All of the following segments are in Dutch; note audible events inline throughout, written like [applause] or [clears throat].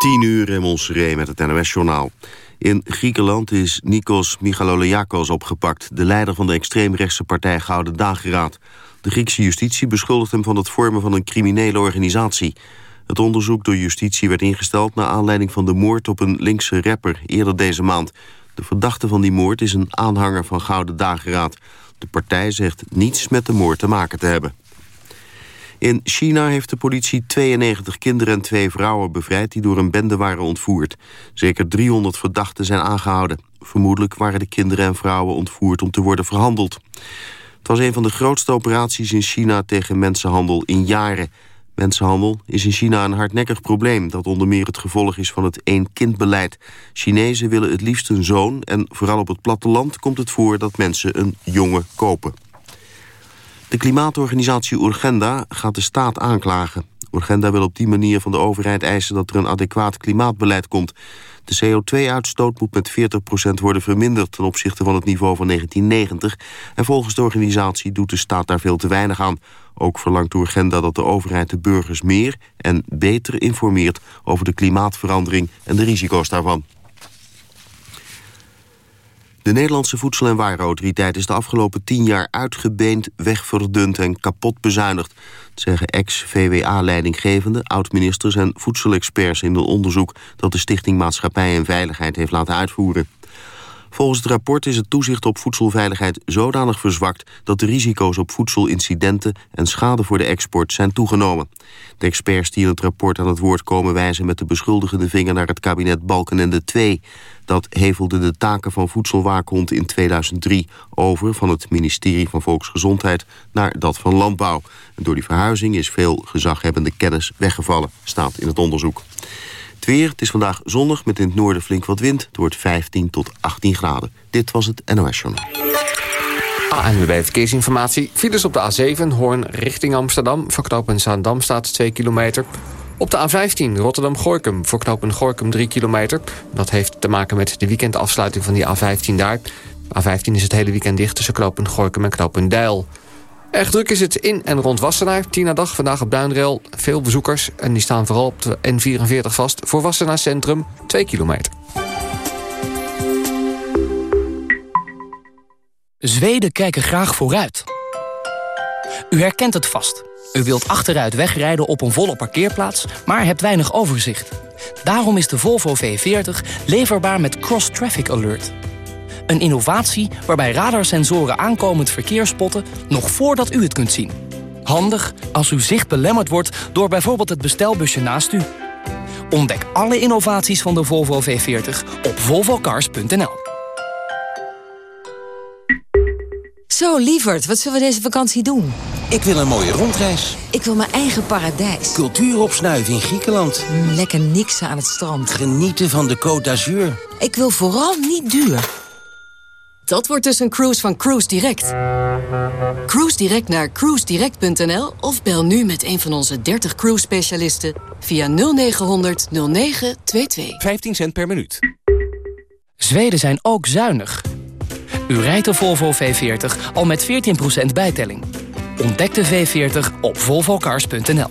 10 uur in Montserrat met het NOS-journaal. In Griekenland is Nikos Michaloliakos opgepakt... de leider van de extreemrechtse partij Gouden Dageraad. De Griekse justitie beschuldigt hem van het vormen van een criminele organisatie. Het onderzoek door justitie werd ingesteld... naar aanleiding van de moord op een linkse rapper eerder deze maand. De verdachte van die moord is een aanhanger van Gouden Dageraad. De partij zegt niets met de moord te maken te hebben. In China heeft de politie 92 kinderen en twee vrouwen bevrijd... die door een bende waren ontvoerd. Zeker 300 verdachten zijn aangehouden. Vermoedelijk waren de kinderen en vrouwen ontvoerd om te worden verhandeld. Het was een van de grootste operaties in China tegen mensenhandel in jaren. Mensenhandel is in China een hardnekkig probleem... dat onder meer het gevolg is van het één-kind-beleid. Chinezen willen het liefst een zoon... en vooral op het platteland komt het voor dat mensen een jongen kopen. De klimaatorganisatie Urgenda gaat de staat aanklagen. Urgenda wil op die manier van de overheid eisen dat er een adequaat klimaatbeleid komt. De CO2-uitstoot moet met 40% worden verminderd ten opzichte van het niveau van 1990. En volgens de organisatie doet de staat daar veel te weinig aan. Ook verlangt Urgenda dat de overheid de burgers meer en beter informeert over de klimaatverandering en de risico's daarvan. De Nederlandse Voedsel- en Warenautoriteit is de afgelopen tien jaar uitgebeend, wegverdund en kapot bezuinigd. Dat zeggen ex-VWA-leidinggevende, oud-ministers en voedselexperts in een onderzoek dat de Stichting Maatschappij en Veiligheid heeft laten uitvoeren. Volgens het rapport is het toezicht op voedselveiligheid zodanig verzwakt... dat de risico's op voedselincidenten en schade voor de export zijn toegenomen. De experts die in het rapport aan het woord komen wijzen... met de beschuldigende vinger naar het kabinet Balkenende II. Dat hevelde de taken van voedselwaakhond in 2003 over... van het ministerie van Volksgezondheid naar dat van Landbouw. En door die verhuizing is veel gezaghebbende kennis weggevallen, staat in het onderzoek. Het weer, het is vandaag zonnig met in het noorden flink wat wind. Het wordt 15 tot 18 graden. Dit was het NOS Journaal. ANWB Verkeersinformatie. Files op de A7, Hoorn richting Amsterdam. Voor knooppunt Zaandam staat 2 kilometer. Op de A15 Rotterdam-Gorkum voor Gorkum 3 kilometer. Dat heeft te maken met de weekendafsluiting van die A15 daar. A15 is het hele weekend dicht tussen knooppunt Gorkum en knooppunt Deil. Erg druk is het in en rond Wassenaar. Tina dag vandaag op Duinrail. Veel bezoekers en die staan vooral op de N44 vast. Voor Wassenaar Centrum 2 kilometer. Zweden kijken graag vooruit. U herkent het vast. U wilt achteruit wegrijden op een volle parkeerplaats, maar hebt weinig overzicht. Daarom is de Volvo V40 leverbaar met Cross Traffic Alert... Een innovatie waarbij radarsensoren aankomend verkeer spotten... nog voordat u het kunt zien. Handig als uw zicht belemmerd wordt door bijvoorbeeld het bestelbusje naast u. Ontdek alle innovaties van de Volvo V40 op volvocars.nl. Zo, lieverd, wat zullen we deze vakantie doen? Ik wil een mooie rondreis. Ik wil mijn eigen paradijs. Cultuur opsnuiven in Griekenland. Mm, lekker niksen aan het strand. Genieten van de Côte d'Azur. Ik wil vooral niet duur. Dat wordt dus een cruise van Cruise Direct. Cruise Direct naar cruisedirect.nl of bel nu met een van onze 30 cruise specialisten via 0900 0922. 15 cent per minuut. Zweden zijn ook zuinig. U rijdt de Volvo V40 al met 14% bijtelling. Ontdek de V40 op volvocars.nl.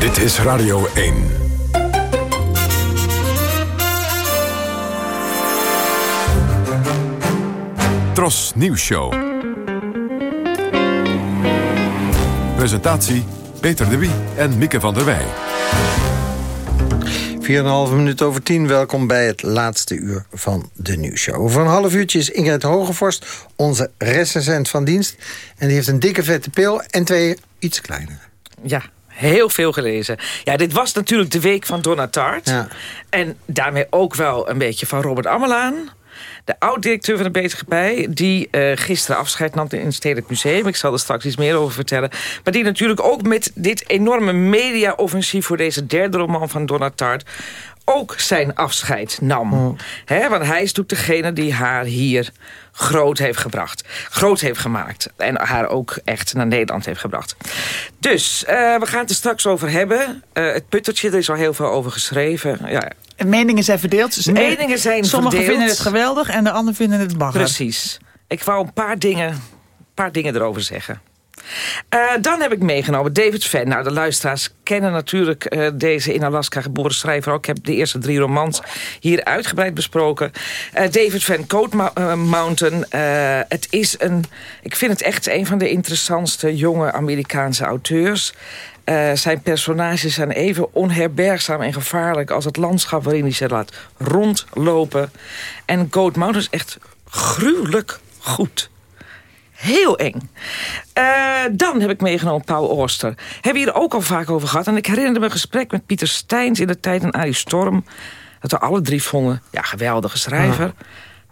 Dit is Radio 1. Tros Nieuws Show. Presentatie Peter de Wie en Mieke van der Wij. 4,5 minuut over 10. Welkom bij het laatste uur van de nieuwsshow. Over een half uurtje is Ingrid Hogevorst, onze recensent van dienst. En die heeft een dikke vette pil en twee iets kleinere. Ja, heel veel gelezen. Ja, dit was natuurlijk de week van Donna Tart. Ja. En daarmee ook wel een beetje van Robert Ammelaan. De oud-directeur van de BTGP... die uh, gisteren afscheid nam in het Stedelijk Museum. Ik zal er straks iets meer over vertellen. Maar die natuurlijk ook met dit enorme media-offensief... voor deze derde roman van Donna Tart ook zijn afscheid nam. Oh. want hij is natuurlijk degene die haar hier groot heeft gebracht. Groot heeft gemaakt. En haar ook echt naar Nederland heeft gebracht. Dus, uh, we gaan het er straks over hebben. Uh, het puttertje, er is al heel veel over geschreven. Ja. En meningen zijn verdeeld. Dus meningen zijn Sommigen vinden het geweldig en de anderen vinden het bagger. Precies. Ik wou een paar dingen, een paar dingen erover zeggen. Uh, dan heb ik meegenomen David Venn. Nou, de luisteraars kennen natuurlijk uh, deze in Alaska geboren schrijver ook. Ik heb de eerste drie romans hier uitgebreid besproken. Uh, David Van Coat Mountain. het is een, ik vind het echt een van de interessantste jonge Amerikaanse auteurs. zijn personages zijn even onherbergzaam en gevaarlijk... als het landschap waarin hij ze laat rondlopen. En Goat Mountain is echt gruwelijk goed. Heel eng. Uh, dan heb ik meegenomen Paul Ooster. Hebben we hier ook al vaak over gehad. En ik herinner me een gesprek met Pieter Steins in de tijd en Arie Storm. Dat we alle drie vonden, ja, geweldige schrijver.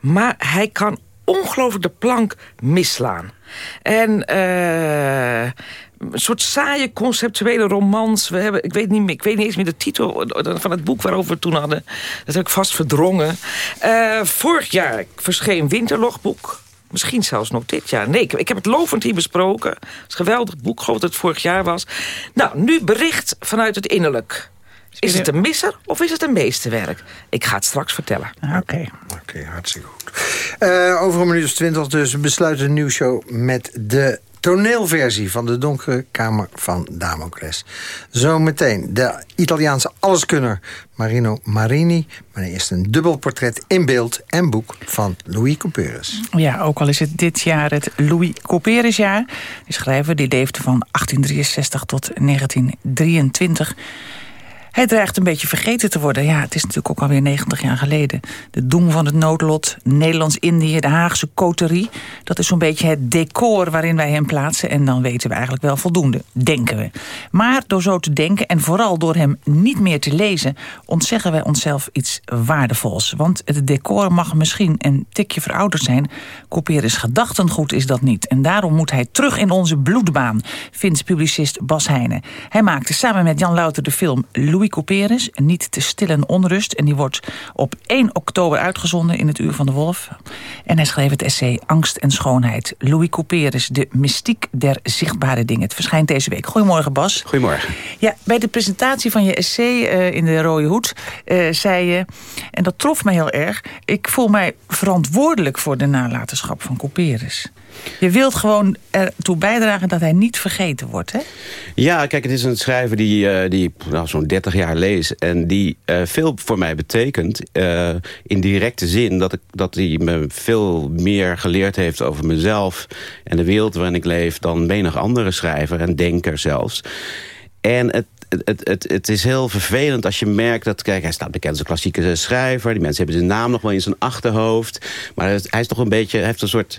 Maar hij kan ongelooflijk de plank misslaan. En uh, een soort saaie conceptuele romans. We hebben, ik, weet niet meer, ik weet niet eens meer de titel van het boek waarover we het toen hadden. Dat heb ik vast verdrongen. Uh, vorig jaar verscheen Winterlogboek. Misschien zelfs nog dit jaar. Nee, ik, heb het lovend hier besproken. Het is een geweldig boek, geloof dat het vorig jaar was. Nou, nu bericht vanuit het innerlijk. Is het een misser of is het een meesterwerk? Ik ga het straks vertellen. Ah, oké. Oké, hartstikke goed. Uh, over een minuut of twintig dus besluit een nieuwsshow met de toneelversie van de Donkere Kamer van Damocles. Zometeen de Italiaanse alleskunner Marino Marini... maar eerst een dubbel portret in beeld en boek van Louis Couperus. Ja, ook al is het dit jaar het Louis Couperus-jaar. De schrijver die leefde van 1863 tot 1923... Hij dreigt een beetje vergeten te worden. Ja, het is natuurlijk ook alweer 90 jaar geleden. De doem van het noodlot, Nederlands-Indië, de Haagse coterie. Dat is zo'n beetje het decor waarin wij hem plaatsen. En dan weten we eigenlijk wel voldoende, denken we. Maar door zo te denken en vooral door hem niet meer te lezen... ontzeggen wij onszelf iets waardevols. Want het decor mag misschien een tikje verouderd zijn. Couperus gedachtengoed is dat niet. En daarom moet hij terug in onze bloedbaan, vindt publicist Bas Heijnen. Hij maakte samen met Jan Louter de film Louis Couperus, Niet te stillen onrust. En die wordt op 1 oktober uitgezonden in het Uur van de Wolf. En hij schreef het essay Angst en Schoonheid. Louis Couperus, de mystiek der zichtbare dingen. Het verschijnt deze week. Goedemorgen Bas. Goedemorgen. Ja, bij de presentatie van je essay uh, in de Rode Hoed uh, zei je... en dat trof me heel erg... ik voel mij verantwoordelijk voor de nalatenschap van Couperus. Je wilt gewoon ertoe bijdragen dat hij niet vergeten wordt, hè? Ja, kijk, het is een schrijver die, uh, die nou, zo'n 30 jaar lees... en die uh, veel voor mij betekent, uh, in directe zin... Dat, ik, dat hij me veel meer geleerd heeft over mezelf... en de wereld waarin ik leef dan menig andere schrijver en denker zelfs. En het het, het, het is heel vervelend als je merkt dat... Kijk, hij staat bekend als een klassieke schrijver. Die mensen hebben zijn naam nog wel in zijn achterhoofd. Maar hij is toch een beetje... Hij heeft een soort...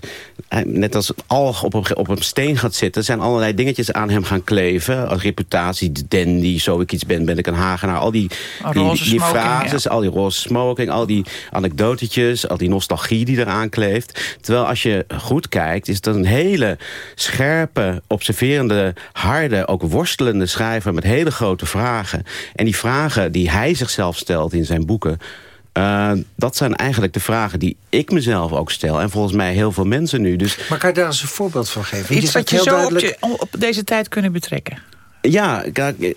net als alg op een, op een steen gaat zitten... zijn allerlei dingetjes aan hem gaan kleven. Als reputatie, de dandy, zo ik iets ben, ben ik een Hagenaar. Al die, die, die, die frases, al die roze smoking... al die anekdotetjes, al die nostalgie die eraan kleeft. Terwijl als je goed kijkt... is dat een hele scherpe, observerende, harde... ook worstelende schrijver met hele grote vragen. En die vragen die hij zichzelf stelt in zijn boeken... Uh, dat zijn eigenlijk de vragen die ik mezelf ook stel. En volgens mij heel veel mensen nu. Dus... Maar kan je daar eens een voorbeeld van geven? Iets wat je zo duidelijk... op, je, op deze tijd kunnen betrekken. Ja,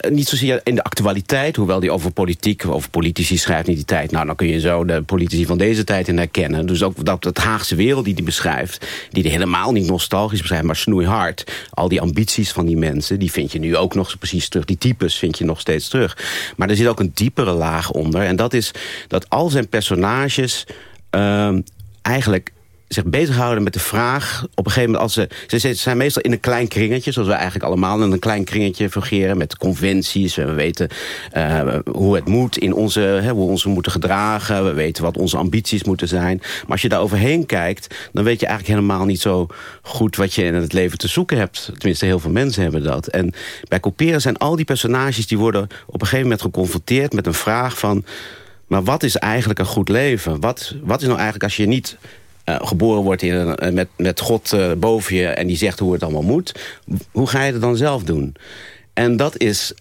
niet zozeer in de actualiteit, hoewel die over politiek, over politici schrijft in die tijd. Nou, dan kun je zo de politici van deze tijd in herkennen. Dus ook dat het Haagse wereld die hij beschrijft, die hij helemaal niet nostalgisch beschrijft, maar snoeihard. Al die ambities van die mensen, die vind je nu ook nog precies terug. Die types vind je nog steeds terug. Maar er zit ook een diepere laag onder. En dat is dat al zijn personages uh, eigenlijk zich bezighouden met de vraag... op een gegeven moment, als ze, ze zijn meestal in een klein kringetje... zoals we eigenlijk allemaal in een klein kringetje fungeren... met conventies, we weten uh, hoe het moet, in onze, hè, hoe we ons moeten gedragen... we weten wat onze ambities moeten zijn. Maar als je daar overheen kijkt, dan weet je eigenlijk helemaal niet zo goed... wat je in het leven te zoeken hebt. Tenminste, heel veel mensen hebben dat. En bij Couperen zijn al die personages... die worden op een gegeven moment geconfronteerd met een vraag van Maar wat is eigenlijk een goed leven? Wat, wat is nou eigenlijk als je niet uh, geboren wordt in uh, met, met God uh, boven je... en die zegt hoe het allemaal moet? Hoe ga je het dan zelf doen? En dat is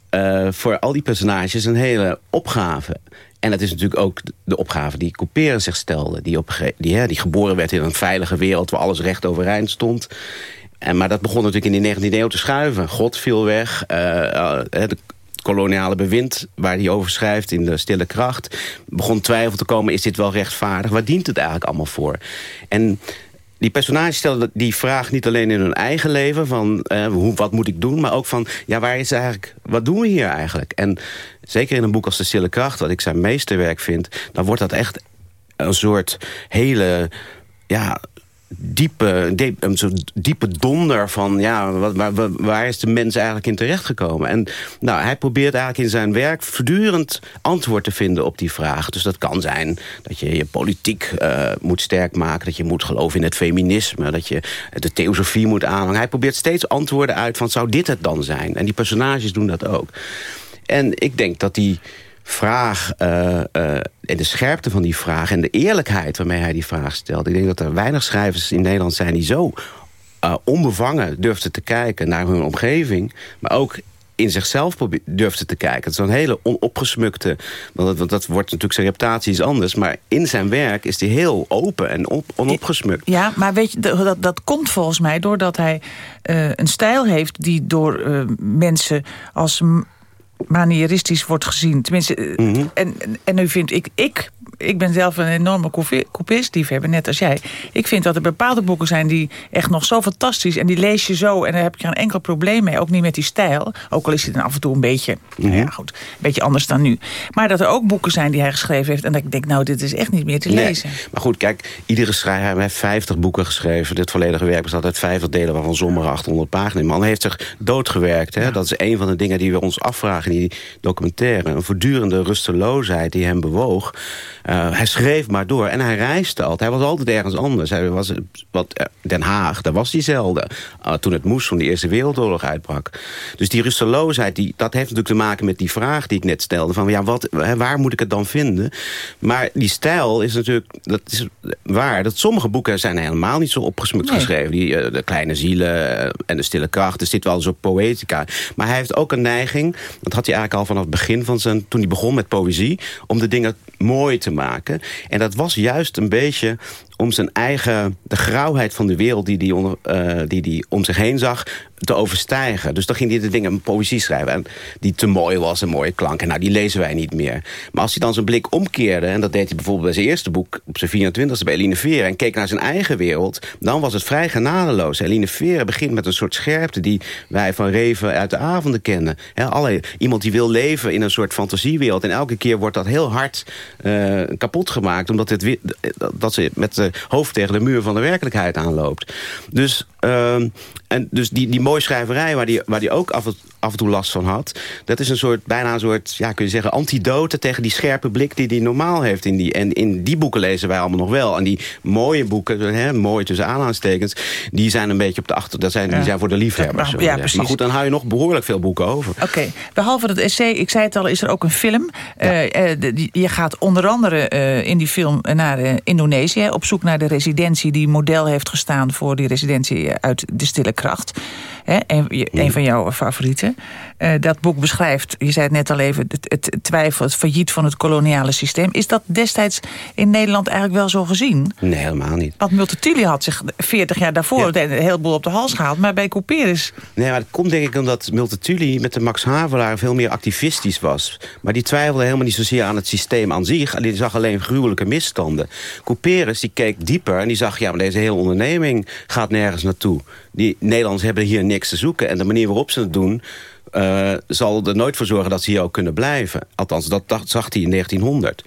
voor al die personages een hele opgave. En dat is natuurlijk ook de opgave die Couperus zich stelde. Die, op, die, die geboren werd in een veilige wereld waar alles recht overeind stond. En, maar dat begon natuurlijk in de 19e eeuw te schuiven. God viel weg, de koloniale bewind waar hij over schrijft in de Stille Kracht... begon twijfel te komen, is dit wel rechtvaardig? Waar dient het eigenlijk allemaal voor? En die personages stellen die vraag niet alleen in hun eigen leven... van eh, hoe, wat moet ik doen, maar ook van... ja, waar is eigenlijk, wat doen we hier eigenlijk? En zeker in een boek als De Stille Kracht... wat ik zijn meesterwerk vind... dan wordt dat echt een soort hele ja, diepe, een soort diepe donder van... ja, waar, waar, is de mens eigenlijk in terechtgekomen? En nou, hij probeert eigenlijk in zijn werk voortdurend antwoord te vinden op die vraag. Dus dat kan zijn dat je je politiek uh, moet sterk maken... dat je moet geloven in het feminisme, dat je de theosofie moet aanhangen. Hij probeert steeds antwoorden uit van zou dit het dan zijn? En die personages doen dat ook. En ik denk dat die vraag uh, uh, en de scherpte van die vraag... en de eerlijkheid waarmee hij die vraag stelt. Ik denk dat er weinig schrijvers in Nederland zijn... die zo uh, onbevangen durfden te kijken naar hun omgeving... maar ook in zichzelf durfde te kijken. Het is een hele onopgesmukte... Want dat, dat wordt natuurlijk zijn reputatie is anders... maar in zijn werk is hij heel open en op, onopgesmukt. Ja, maar weet je, dat, dat komt volgens mij doordat hij een stijl heeft... die door mensen als manieristisch wordt gezien. Tenminste, mm -hmm. en, en nu vind ik, ik ik ben zelf een enorme coupist-liefhebber, net als jij. Ik vind dat er bepaalde boeken zijn die echt nog zo fantastisch... en die lees je zo en daar heb je geen enkel probleem mee. Ook niet met die stijl. Ook al is het dan af en toe een beetje, mm -hmm. ja, goed, een beetje anders dan nu. Maar dat er ook boeken zijn die hij geschreven heeft... en dat ik denk, nou, dit is echt niet meer te nee. lezen. Maar goed, kijk, iedere schrijver heeft 50 boeken geschreven. Dit volledige werk bestaat uit 50 delen... waarvan sommige 800 pagina's. Man heeft zich doodgewerkt. Hè? Ja. Dat is een van de dingen die we ons afvragen in die documentaire. Een voortdurende rusteloosheid die hem bewoog... Uh, hij schreef maar door en hij reisde altijd. Hij was altijd ergens anders. Hij was, wat, uh, Den Haag, daar was hij zelden. Uh, toen het moest, toen de Eerste Wereldoorlog uitbrak. Dus die rusteloosheid, die, dat heeft natuurlijk te maken met die vraag die ik net stelde. Van ja, wat, waar moet ik het dan vinden? Maar die stijl is natuurlijk, dat is waar. Dat sommige boeken zijn helemaal niet zo opgesmukt nee. geschreven. Die, de Kleine Zielen en De Stille Kracht. Er zit wel soort poëtica. Maar hij heeft ook een neiging, dat had hij eigenlijk al vanaf het begin van zijn... toen hij begon met poëzie, om de dingen mooi te maken. En dat was juist een beetje om zijn eigen, de grauwheid van de wereld die hij onder, uh, die die om zich heen zag, te overstijgen. Dus dan ging hij de dingen een poëzie schrijven. En die te mooi was, een mooie klank. En nou, die lezen wij niet meer. Maar als hij dan zijn blik omkeerde... en dat deed hij bijvoorbeeld bij zijn eerste boek... op zijn 24e bij Eline Veren... en keek naar zijn eigen wereld... dan was het vrij genadeloos. Eline Veren begint met een soort scherpte... die wij van Reven uit de avonden kennen. Iemand die wil leven in een soort fantasiewereld... en elke keer wordt dat heel hard uh, kapot gemaakt... omdat het, dat ze met hoofd tegen de muur van de werkelijkheid aanloopt. Dus, uh, en dus die, die mooie schrijverij waar die, waar die ook af en, af en toe last van had... dat is een soort, bijna een soort, ja, kun je zeggen... antidote tegen die scherpe blik die hij normaal heeft. In die, en in die boeken lezen wij allemaal nog wel. En die mooie boeken, hè, mooi tussen aanhalingstekens... die zijn een beetje op de achter... Dat zijn, ja. Die zijn voor de liefhebbers. Ja, precies. Maar goed, dan hou je nog behoorlijk veel boeken over. Oké, okay. behalve dat essay, ik zei het al, is er ook een film. Ja. Uh, uh, die, je gaat onder andere uh, in die film naar Indonesië... op zoek naar de residentie die model heeft gestaan... voor die residentie uit de Stille Kracht. Hè, een, een, van jouw favorieten. Uh, dat boek beschrijft, je zei het net al even... het, het twijfel, het failliet van het koloniale systeem. Is dat destijds in Nederland eigenlijk wel zo gezien? Nee, helemaal niet. Want Multatuli had zich 40 jaar daarvoor ja. een heleboel op de hals gehaald. Maar bij Couperus... Nee, maar dat komt denk ik omdat Multatuli met de Max Havelaar... veel meer activistisch was. Maar die twijfelde helemaal niet zozeer aan het systeem aan zich. Die zag alleen gruwelijke misstanden. Couperus die keek dieper en die zag... ja, maar deze hele onderneming gaat nergens naartoe. Die Nederlanders hebben hier niks te zoeken. En de manier waarop ze het doen... Uh, zal er nooit voor zorgen dat ze hier ook kunnen blijven. Althans, dat, dat zag hij in 1900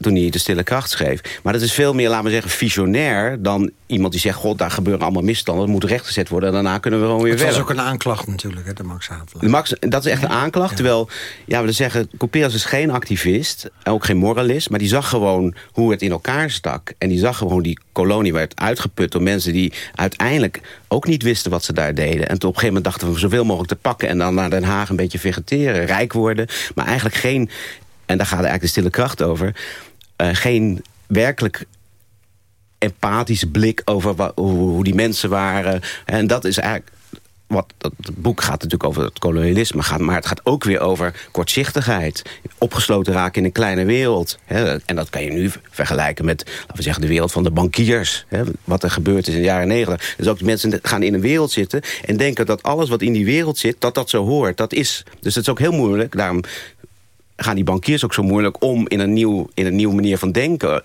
toen hij de stille kracht schreef. Maar dat is veel meer, laten we zeggen, visionair... dan iemand die zegt, god, daar gebeuren allemaal misstanden... dat moet rechtgezet worden en daarna kunnen we gewoon weer Het verder. was ook een aanklacht natuurlijk, hè, de Max Havelaar. De Max, dat is echt een aanklacht, ja. terwijl... ja, we zeggen, Couperus is geen activist, ook geen moralist... maar die zag gewoon hoe het in elkaar stak. En die zag gewoon die kolonie werd uitgeput door mensen... die uiteindelijk ook niet wisten wat ze daar deden. En toen op een gegeven moment dachten we zoveel mogelijk te pakken... en dan naar Den Haag een beetje vegeteren, rijk worden... maar eigenlijk geen en daar gaat eigenlijk de stille kracht over... Uh, geen werkelijk empathische blik over hoe, die mensen waren. En dat is eigenlijk wat, dat, het boek gaat natuurlijk over het kolonialisme, gaat, maar het gaat ook weer over kortzichtigheid. Opgesloten raken in een kleine wereld. Hè, en dat kan je nu vergelijken met, laten we zeggen, de wereld van de bankiers. Hè, wat er gebeurd is in de jaren negentig. Dus ook de mensen gaan in een wereld zitten en denken dat alles wat in die wereld zit, dat dat zo hoort. Dat is, dus dat is ook heel moeilijk. Daarom gaan die bankiers ook zo moeilijk om in een, nieuw, in een nieuwe manier van denken.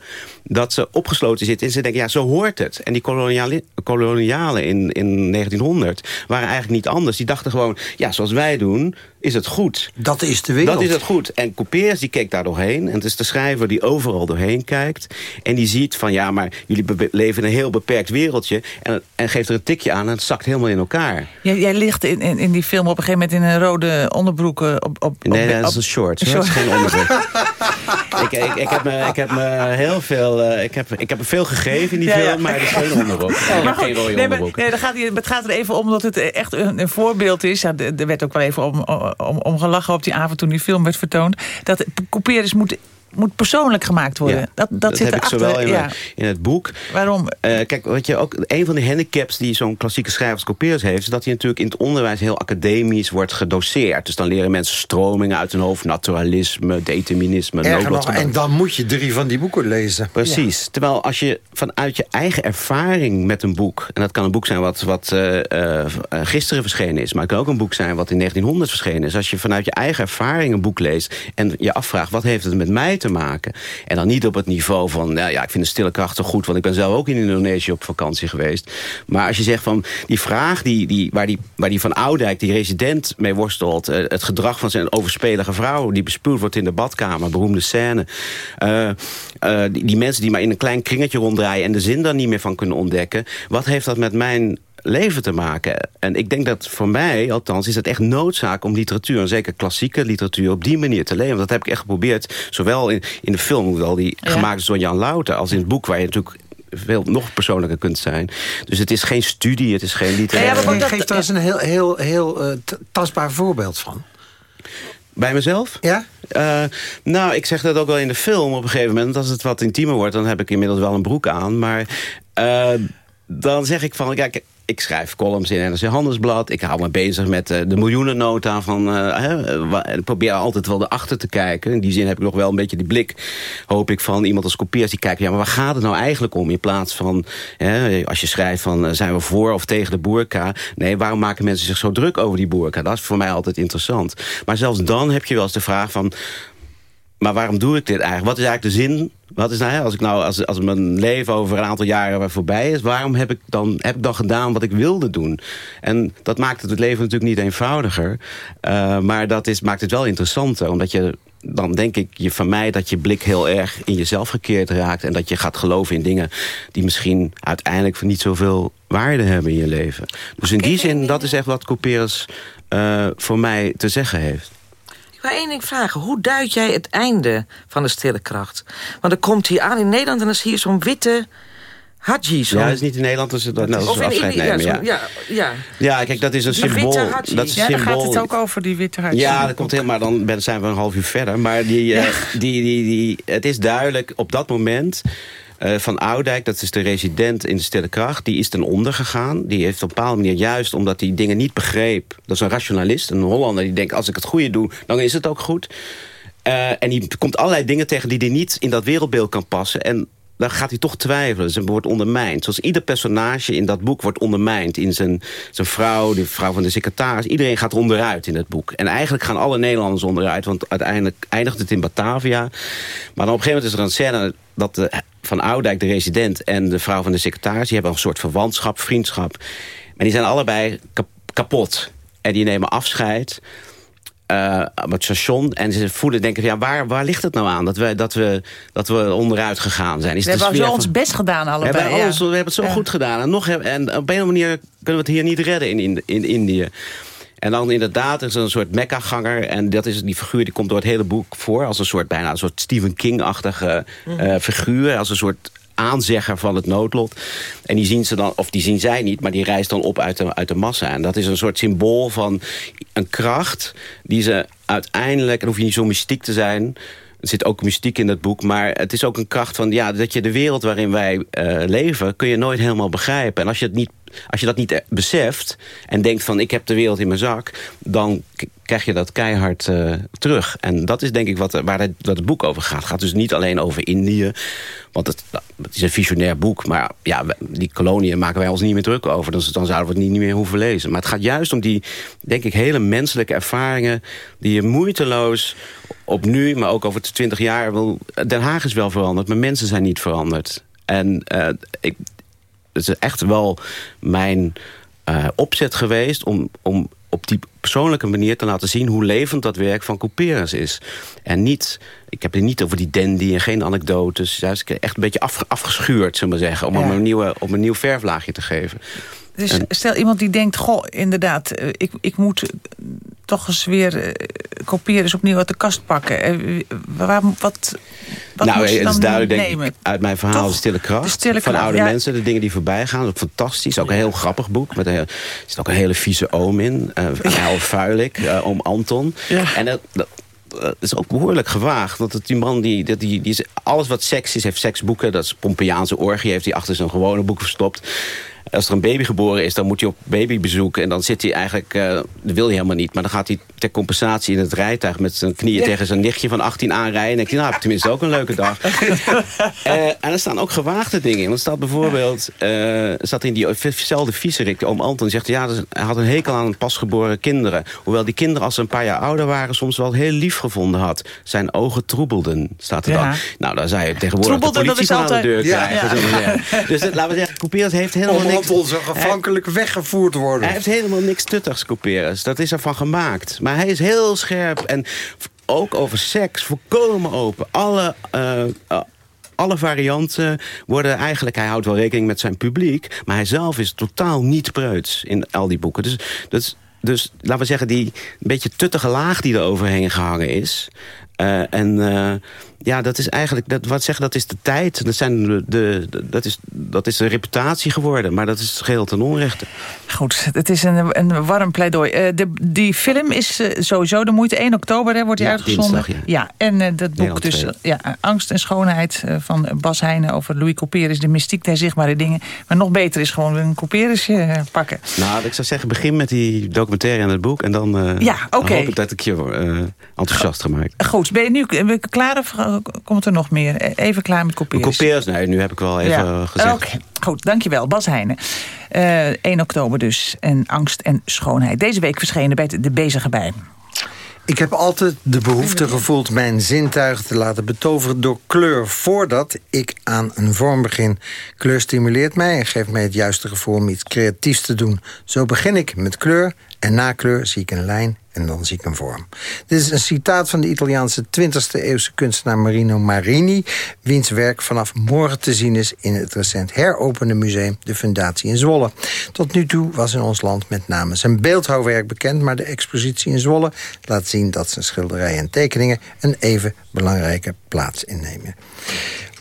Dat ze opgesloten zitten en ze denken, ja, zo hoort het. En die koloniale, kolonialen in, in 1900 waren eigenlijk niet anders. Die dachten gewoon, ja, zoals wij doen, is het goed. Dat is de wereld. Dat is het goed. En Couperus die keek daar doorheen. En het is de schrijver die overal doorheen kijkt. En die ziet van, ja, maar jullie leven in een heel beperkt wereldje. En, en geeft er een tikje aan en het zakt helemaal in elkaar. Jij, jij ligt in, in, in, die film op een gegeven moment in een rode onderbroek. Eh, op, op, nee, dat is een short. short. Dat is geen onderbroek. [laughs] ik, ik, ik, heb me, ik heb me heel veel... Uh, ik, heb, ik heb er veel gegeven in die film, ja. maar het is geen onderbroek. Oh, maar geen rode nee. Nee, gaat, het gaat er even om dat het echt een, een voorbeeld is. Ja, er werd ook wel even om, om, om gelachen op die avond toen die film werd vertoond. Dat couperus moet moet persoonlijk gemaakt worden. Ja, dat, dat, zit heb erachter. ik zowel in, ja. in het boek. Waarom? Uh, kijk, wat je ook, een van de handicaps die zo'n klassieke schrijver als heeft... is dat hij natuurlijk in het onderwijs heel academisch wordt gedoseerd. Dus dan leren mensen stromingen uit hun hoofd. Naturalisme, determinisme. Nog, en dan moet je drie van die boeken lezen. Precies. Ja. Terwijl als je vanuit je eigen ervaring met een boek... en dat kan een boek zijn wat, wat uh, uh, gisteren verschenen is... maar het kan ook een boek zijn wat in 1900 verschenen is. Als je vanuit je eigen ervaring een boek leest... en je afvraagt, wat heeft het met mij te maken. En dan niet op het niveau van, nou ja, ik vind de stille krachten goed... want ik ben zelf ook in Indonesië op vakantie geweest. Maar als je zegt van, die vraag die, die, waar, die, waar die van Oudijk, die resident, mee worstelt... Uh, het gedrag van zijn overspelige vrouw... die bespuwd wordt in de badkamer, beroemde scène... Uh, uh, die, die mensen die maar in een klein kringetje ronddraaien... en de zin daar niet meer van kunnen ontdekken... wat heeft dat met mijn leven te maken. En ik denk dat voor mij, althans, is het echt noodzaak om literatuur... en zeker klassieke literatuur, op die manier te leven. Dat heb ik echt geprobeerd, zowel in, in de film... hoewel die ja. gemaakt is door Jan Louter... als in het boek waar je natuurlijk veel nog persoonlijker kunt zijn. Dus het is geen studie, het is geen literaire... Ja, ja, geef daar eens een heel, heel, heel uh, tastbaar voorbeeld van. Bij mezelf? Ja. Uh, nou, ik zeg dat ook wel in de film op een gegeven moment. Als het wat intiemer wordt, dan heb ik inmiddels wel een broek aan. Maar uh, dan zeg ik van... Kijk, ik schrijf columns in NRC Handelsblad. Ik hou me bezig met uh, de miljoenennota. Van, uh, probeer altijd wel erachter te kijken. In die zin heb ik nog wel een beetje die blik, hoop ik, van iemand als kopieers die kijkt... ja, maar waar gaat het nou eigenlijk om? In plaats van, als je schrijft van, uh, zijn we voor of tegen de boerka? Nee, waarom maken mensen zich zo druk over die boerka? Dat is voor mij altijd interessant. Maar zelfs dan heb je wel eens de vraag van... maar waarom doe ik dit eigenlijk? Wat is eigenlijk de zin wat is nou, als, ik nou als, als mijn leven over een aantal jaren voorbij is... waarom heb ik, dan, heb ik dan gedaan wat ik wilde doen? En dat maakt het, het leven natuurlijk niet eenvoudiger. Uh, maar dat is, maakt het wel interessanter. Omdat je dan denk ik je van mij dat je blik heel erg in jezelf gekeerd raakt... en dat je gaat geloven in dingen die misschien uiteindelijk niet zoveel waarde hebben in je leven. Dus in die zin, dat is echt wat Couperus uh, voor mij te zeggen heeft. Ik wil één ding vragen. Hoe duid jij het einde van de stille kracht? Want er komt hier aan in Nederland en dan zie je zo'n witte... Haji, zo. Ja, dat is niet in Nederland, dus dat, dat is of in afscheid nemen. Ja, ja, ja. ja, kijk, dat is een symbool. Dat is een Ja, symbool. gaat het ook over, die witte hartje. Ja, dat komt heel, maar dan zijn we een half uur verder. Maar die, uh, die, die, die, het is duidelijk, op dat moment... Uh, van Oudijk, dat is de resident in de Stille Kracht... die is ten onder gegaan. Die heeft op een bepaalde manier juist omdat hij dingen niet begreep... dat is een rationalist, een Hollander die denkt... als ik het goede doe, dan is het ook goed. Uh, en die komt allerlei dingen tegen die hij niet in dat wereldbeeld kan passen... En dan gaat hij toch twijfelen. Ze wordt ondermijnd. Zoals ieder personage in dat boek wordt ondermijnd. In zijn, zijn vrouw, de vrouw van de secretaris. Iedereen gaat onderuit in het boek. En eigenlijk gaan alle Nederlanders onderuit. Want uiteindelijk eindigt het in Batavia. Maar dan op een gegeven moment is er een scène... dat de, Van Oudijk, de resident, en de vrouw van de secretaris... die hebben een soort verwantschap, vriendschap. Maar die zijn allebei kap kapot. En die nemen afscheid... Uh, op het station. En ze voelen, denken, ja, waar, waar ligt het nou aan? Dat we, dat we, dat we onderuit gegaan zijn. Is we hebben zo ons best gedaan allebei. We hebben, ja. ons, we hebben het zo ja. goed gedaan. En, nog, en op een of andere manier kunnen we het hier niet redden in, in, in Indië. En dan inderdaad is er een soort mekka-ganger. En dat is die figuur die komt door het hele boek voor. Als een soort bijna een soort Stephen King-achtige mm -hmm. uh, figuur. Als een soort aanzegger van het noodlot. En die zien ze dan, of die zien zij niet, maar die reist dan op uit de, uit de massa. En dat is een soort symbool van een kracht die ze uiteindelijk, en hoef je niet zo mystiek te zijn, er zit ook mystiek in dat boek. Maar het is ook een kracht van ja, dat je de wereld waarin wij uh, leven... kun je nooit helemaal begrijpen. En als je, het niet, als je dat niet beseft en denkt van ik heb de wereld in mijn zak... dan krijg je dat keihard uh, terug. En dat is denk ik wat, waar het, boek over gaat. Het gaat dus niet alleen over Indië. Want het, het is een visionair boek. Maar ja, die koloniën maken wij ons niet meer druk over. Dus dan zouden we het niet meer hoeven lezen. Maar het gaat juist om die, denk ik, hele menselijke ervaringen... die je moeiteloos op nu, maar ook over de twintig jaar... Wil, Den Haag is wel veranderd, maar mensen zijn niet veranderd. En uh, ik, het is echt wel mijn uh, opzet geweest... om, om op die persoonlijke manier te laten zien... hoe levend dat werk van Couperus is. En niet, ik heb het niet over die dandy en geen anekdotes. Juist echt een beetje af, afgeschuurd, zullen we zeggen... om ja. hem een, nieuwe, om een nieuw verflaagje te geven. Dus en, stel iemand die denkt, goh, inderdaad, ik, ik moet toch eens weer uh, Couperus opnieuw uit de kast pakken. Waar, wat, wat nou, het is duidelijk, denk nemen? ik, uit mijn verhaal Toch? de stille kracht. De stille van oude ja. mensen, de dingen die voorbij gaan. Dat is fantastisch. Ook een heel grappig boek. Met een, heel- er zit ook een hele vieze oom in. Uh, Heel vuilik, uh, oom Anton. En dat, dat dat is ook behoorlijk gewaagd. Want het- die man, die, die, die is, alles wat seks is, heeft seksboeken. Dat is Pompeiaanse orgie, heeft hij achter zijn gewone boek verstopt. Als er een baby geboren is, dan moet hij op babybezoek. En dan zit hij eigenlijk, eh, dat wil hij helemaal niet. Maar dan gaat hij ter compensatie in het rijtuig... met zijn knieën Ja. tegen zijn nichtje van 18 aanrijden. En denkt hij, nou, heb ik tenminste ook een leuke dag. [laughs] Eh, en er staan ook gewaagde dingen in. Want er staat bijvoorbeeld, eh, er staat in diezelfde viezerik, oom Anton, zegt ja, dus hij had een hekel aan pasgeboren kinderen. Hoewel die kinderen, als ze een paar jaar ouder waren, soms wel heel lief gevonden had. Zijn ogen troebelden, staat er Ja. dan. Nou, daar zou je tegenwoordig de Troebelden, dat politie is van aan de deur altijd- Ja. krijgen. Dus laten we zeggen, Couperus heeft helemaal niks... Zo gevankelijk weggevoerd worden. Hij heeft helemaal niks tuttigs, Couperus. Dat is ervan gemaakt. Maar hij is heel scherp en ook over seks, volkomen open. Alle... eh, eh, alle varianten worden eigenlijk... Hij houdt wel rekening met zijn publiek... maar hij zelf is totaal niet preuts in al die boeken. Dus, dus, dus laten we zeggen, die beetje tuttige laag die er overheen gehangen is... eh, en ja, dat is eigenlijk, dat, wat zeggen, dat is de tijd. Dat, zijn de, de, dat, is, dat is de reputatie geworden. Maar dat is geheel ten onrechte. Goed, het is een, een warm pleidooi. Eh, de, die film is eh, sowieso de moeite. 1 oktober hè, wordt die Ja, uitgezonden. dinsdag, ja. en eh, dat boek Nederland dus, ja, Angst en Schoonheid van Bas Heijnen over Louis Couperus. De mystiek der zichtbare dingen. Maar nog beter is gewoon een Couperusje pakken. Nou, ik zou zeggen, begin met die documentaire en het boek. En dan, Ja, oké. dan hoop ik dat ik je enthousiast gemaakt. Goed, ben je nu ben je klaar of komt er nog meer? Eh, Even klaar met Couperus. Couperus, nee, nu heb ik wel even Ja. gezegd. Oké, goed, dankjewel. Bas Heijnen. Eh 1 oktober dus. En Angst en Schoonheid. Deze week verschenen bij De Bezige Bij. Ik heb altijd de behoefte gevoeld mijn zintuigen te laten betoveren door kleur. Voordat ik aan een vorm begin. Kleur stimuleert mij en geeft mij het juiste gevoel om iets creatiefs te doen. Zo begin ik met kleur en na kleur zie ik een lijn en dan zie ik een vorm. Dit is een citaat van de Italiaanse 20e eeuwse kunstenaar Marino Marini... wiens werk vanaf morgen te zien is in het recent heropende museum De Fundatie in Zwolle. Tot nu toe was in ons land met name zijn beeldhouwwerk bekend... maar de expositie in Zwolle laat zien dat zijn schilderijen en tekeningen... een even belangrijke plaats innemen.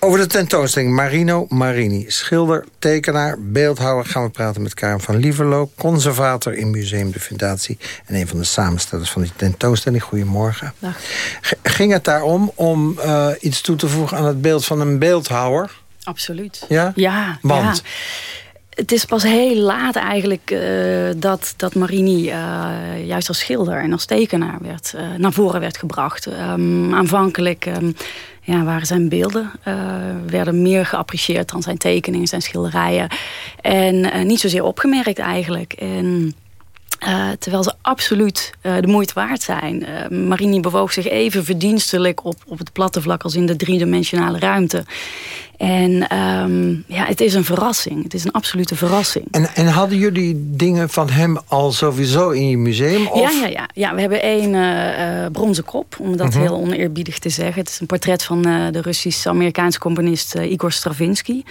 Over de tentoonstelling Marino Marini. Schilder, tekenaar, beeldhouwer gaan we praten met Karen van Lieverlo... conservator in Museum de Fundatie... en een van de samenstellers van die tentoonstelling. Goedemorgen. Dag. Ging het daarom om eh, iets toe te voegen aan het beeld van een beeldhouwer? Absoluut. Ja? Ja. Want? ja. Het is pas heel laat eigenlijk eh, dat, dat Marini eh, juist als schilder en als tekenaar werd, naar voren werd gebracht. Ehm, aanvankelijk ehm, ja, waren zijn beelden eh, werden meer geapprecieerd dan zijn tekeningen, zijn schilderijen. En eh, niet zozeer opgemerkt eigenlijk. En eh, terwijl ze absoluut eh, de moeite waard zijn. Eh, Marini bewoog zich even verdienstelijk op, op het platte vlak als in de driedimensionale ruimte. En ehm, ja, het is een verrassing. Het is een absolute verrassing. En, en hadden jullie dingen van hem al sowieso in je museum? Of? Ja, ja, ja. ja, we hebben één bronzen kop, om dat Mhm. heel oneerbiedig te zeggen. Het is een portret van de Russisch-Amerikaanse componist Igor Stravinsky.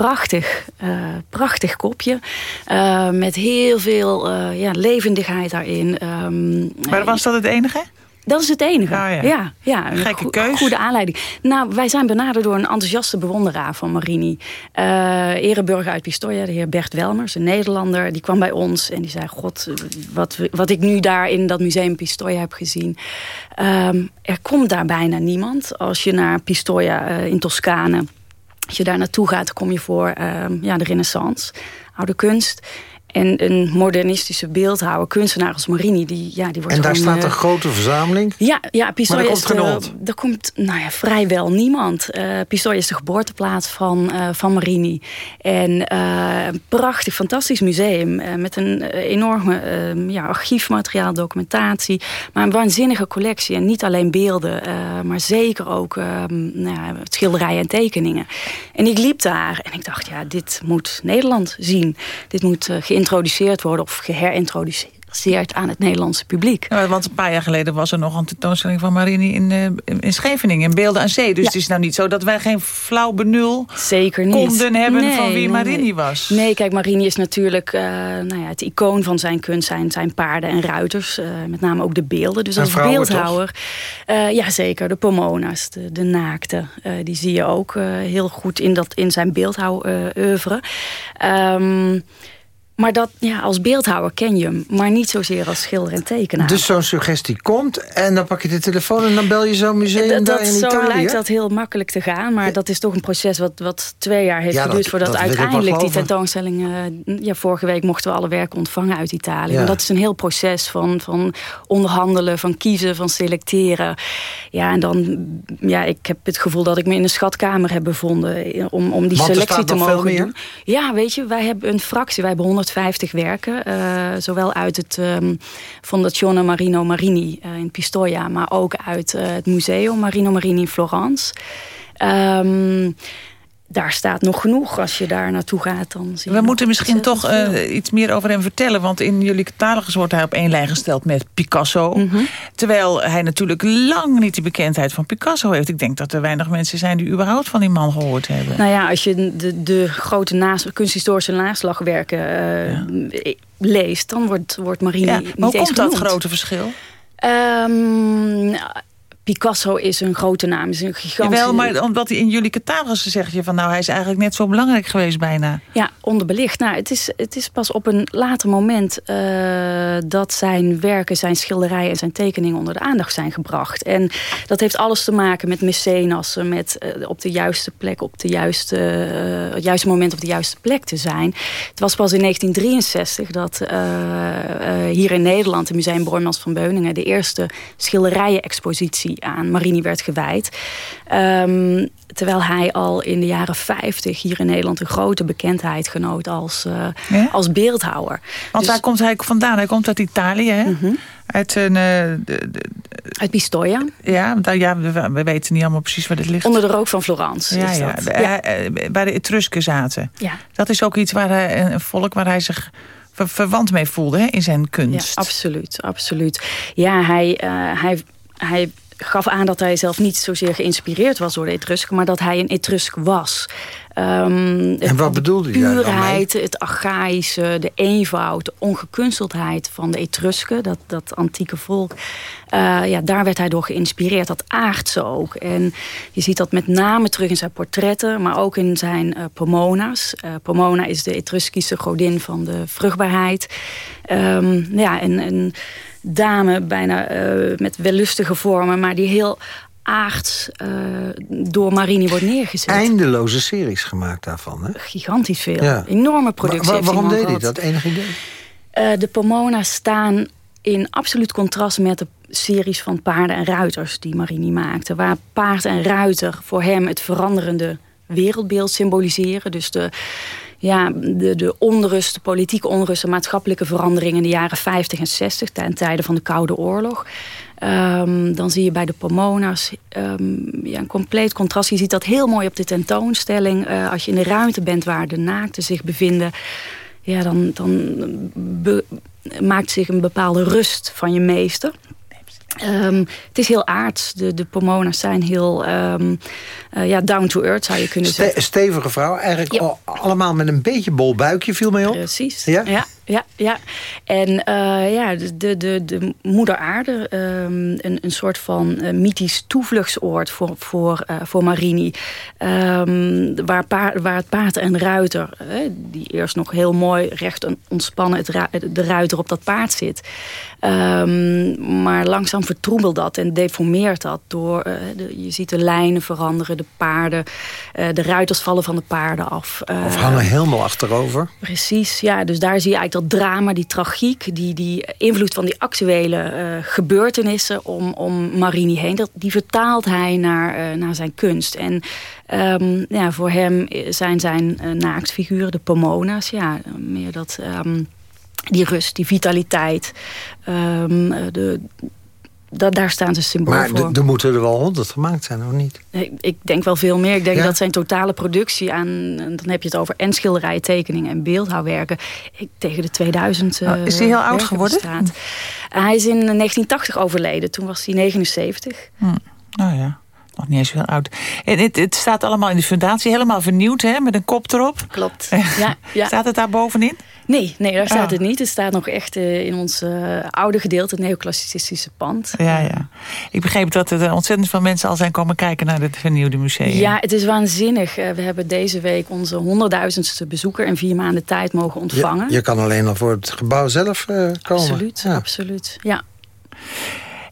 Prachtig, eh, prachtig kopje. eh, met heel veel eh, ja, levendigheid daarin. Ehm, Maar was dat het enige? Dat is het enige. Ah, ja. ja. ja, een Gekke go- keus. goede aanleiding. Nou, wij zijn benaderd door een enthousiaste bewonderaar van Marini. Eh ereburger uit Pistoia, de heer Bert Welmers, een Nederlander. Die kwam bij ons en die zei... God, wat, wat ik nu daar in dat museum Pistoia heb gezien... ehm, er komt daar bijna niemand. Als je naar Pistoia in Toscane... Als je daar naartoe gaat, kom je voor ehm, ja, de renaissance, oude kunst. En een modernistische beeldhouwer, kunstenaar als Marini... Die, ja, die wordt En daar gewoon, staat eh, een grote verzameling. ja, ja Pistoia er is de-. Er komt nou ja, vrijwel niemand. Eh Pistoia is de geboorteplaats van, eh, van Marini. En eh, een prachtig, fantastisch museum. eh, met een eh, enorme eh, ja, archiefmateriaal, documentatie. Maar een waanzinnige collectie. En niet alleen beelden, eh, maar zeker ook eh, nou ja, schilderijen en tekeningen. En ik liep daar en ik dacht, ja, dit moet Nederland zien. Dit moet eh, geïntroduceerd worden of geherintroduceerd aan het Nederlandse publiek. Ja, want een paar jaar geleden was er nog een tentoonstelling van Marini in, eh, in Scheveningen, in Beelden aan Zee. Dus het is nou niet zo dat wij geen flauw benul Zeker niet. konden hebben Nee, van wie nee, Marini nee. was. Nee, kijk, Marini is natuurlijk eh, nou ja, het icoon van zijn kunst, zijn, zijn paarden en ruiters. eh, met name ook de beelden. Dus En als vrouwen, beeldhouwer. eh, ja, zeker. De pomona's, de, de naakte. eh, die zie je ook eh, heel goed in, dat, in zijn beeldhouw-oeuvre. Ehm, maar dat, ja, als beeldhouwer ken je hem. Maar niet zozeer als schilder en tekenaar. Dus zo'n suggestie komt en dan pak je de telefoon... en dan bel je zo'n museum dat, daar in zo Italië. lijkt dat heel makkelijk te gaan. Maar dat is toch een proces wat, wat twee jaar heeft Ja, geduurd... dat- voordat dat uiteindelijk die tentoonstelling... eh, ja, vorige week mochten we alle werken ontvangen uit Italië. Ja. Maar dat is een heel proces van, van onderhandelen, van kiezen, van selecteren. Ja, en dan... Ja, ik heb het gevoel dat ik me in een schatkamer heb bevonden... eh, om, om die Want selectie te mogen doen. Ja, weet je, wij hebben een fractie. Wij hebben 150 werken. eh, zowel uit het ehm Fondazione Marino Marini eh, in Pistoia... maar ook uit eh, het Museo Marino Marini in Florence. Ehm, daar staat nog genoeg. Als je daar naartoe gaat, dan zie We moeten misschien toch eh, iets meer over hem vertellen. Want in jullie catalogus wordt hij op één lijn gesteld met Picasso. Mhm. Terwijl hij natuurlijk lang niet die bekendheid van Picasso heeft. Ik denk dat er weinig mensen zijn die überhaupt van die man gehoord hebben. Nou ja, als je de, de grote naast, kunsthistorische naslagwerken eh, leest... dan wordt, wordt Marini Ja, niet maar hoe eens komt dat genoemd. grote verschil? Ehm, Picasso is een grote naam, is een gigantische... Jawel, maar omdat hij in jullie catalogus zeg je van... nou, hij is eigenlijk net zo belangrijk geweest bijna. Ja, onderbelicht. Nou, het, is, het is pas op een later moment eh, dat zijn werken, zijn schilderijen en zijn tekeningen onder de aandacht zijn gebracht. En dat heeft alles te maken met mecenassen, met eh, op de juiste plek, op de juiste, eh, het juiste moment op de juiste plek te zijn. Het was pas in 1963 dat hier in Nederland, het Museum Bormans van Beuningen, de eerste schilderijen-expositie aan Marini werd gewijd. Ehm, terwijl hij al in de jaren 50 hier in Nederland een grote bekendheid genoot als, Ja? als beeldhouwer. Want Dus- waar komt hij vandaan? Hij komt uit Italië, hè? Uit een... eh, de- de- Uit Pistoia, ja, daar, ja we, we weten niet allemaal precies waar dit ligt. onder de rook van Florence. ja, ja, de- eh, Waar de Etrusken zaten. Ja. Dat is ook iets waar hij, een volk waar hij zich ver- verwant mee voelde hè, in zijn Ja, kunst. absoluut, absoluut. Ja, hij, hij, hij gaf aan dat hij zelf niet zozeer geïnspireerd was door de Etrusken, maar dat hij een Etrusk was. Ehm, En wat bedoelde hij daar dan mee? puurheid, het archaïsche, de eenvoud, de ongekunsteldheid van de Etrusken, dat, dat antieke volk. eh, ja, daar werd hij door geïnspireerd, dat aardse ook. En je ziet dat met name terug in zijn portretten, maar ook in zijn eh, pomona's. Eh, Pomona is de Etruskische godin van de vruchtbaarheid. Ehm, ja, en een dame bijna eh, met wellustige vormen, maar die heel aards eh, door Marini wordt neergezet. Eindeloze series gemaakt daarvan, hè? Gigantisch veel. Ja. Enorme productie. Wa- waarom deed hij dat? Enig idee? Eh, de Pomona's staan in absoluut contrast met de series van paarden en ruiters die Marini maakte. Waar paard en ruiter voor hem het veranderende wereldbeeld symboliseren. Dus de, ja, de, de onrust, de politieke onrust, de maatschappelijke veranderingen in de jaren 50 en 60, ten tijde van de Koude Oorlog. Ehm, dan zie je bij de Pomona's ehm, ja, een compleet contrast. Je ziet dat heel mooi op de tentoonstelling. Eh, als je in de ruimte bent waar de naakten zich bevinden ja, dan, dan maakt zich een bepaalde rust van je meester. Ehm, het is heel aards. De, de pomona's zijn heel ehm, eh, ja, down to earth, zou je kunnen Ste- zeggen. stevige vrouw, eigenlijk al- allemaal met een beetje bol buikje, viel mij op. Precies. Ja? Ja, ja, ja. En uh, ja, de, de, de moeder aarde, um, een, een soort van uh, mythisch toevluchtsoord voor, voor, uh, voor Marini. Um, waar, paard, waar het paard en ruiter, die eerst nog heel mooi recht en ontspannen het de ruiter op dat paard zit. Um, maar langzaam vertroebelt dat en deformeert dat. Door, de, je ziet de lijnen veranderen, de paarden, de ruiters vallen van de paarden af. of hangen helemaal achterover. Precies, ja. Dus daar zie je eigenlijk dat drama, die tragiek, die, die invloed van die actuele uh, gebeurtenissen om, om Marini heen, dat, die vertaalt hij naar, uh, naar zijn kunst. En um, ja, voor hem zijn zijn uh, naaktfiguren, de pomona's, ja, meer dat. Um, die rust, die vitaliteit, um, de, da daar staan ze symbool maar voor. Maar er moeten er wel honderd gemaakt zijn, of niet? Ik, ik denk wel veel meer. Ik denk ja? dat zijn totale productie aan... dan heb je het over en schilderijen, tekeningen en beeldhouwwerken... Ik, tegen de 2000 uh, oh, Is hij heel oud geworden? Hm. hij is in 1980 overleden. Toen was hij 79. Hm. Nou ja nog niet eens heel oud. En het, het, staat allemaal in de fundatie, helemaal vernieuwd, hè, met een kop erop. Klopt, ja. ja. Staat het daar bovenin? Nee, nee daar staat oh. het niet. Het staat nog echt uh, in ons uh, oude gedeelte, het neoclassicistische pand. Ja, ja. Ik begreep dat er ontzettend veel mensen al zijn komen kijken naar het vernieuwde museum. Ja, het is waanzinnig. Uh, we hebben deze week onze honderdduizendste bezoeker in vier maanden tijd mogen ontvangen. Je, je kan alleen al voor het gebouw zelf komen. Absoluut, ja. absoluut. Ja.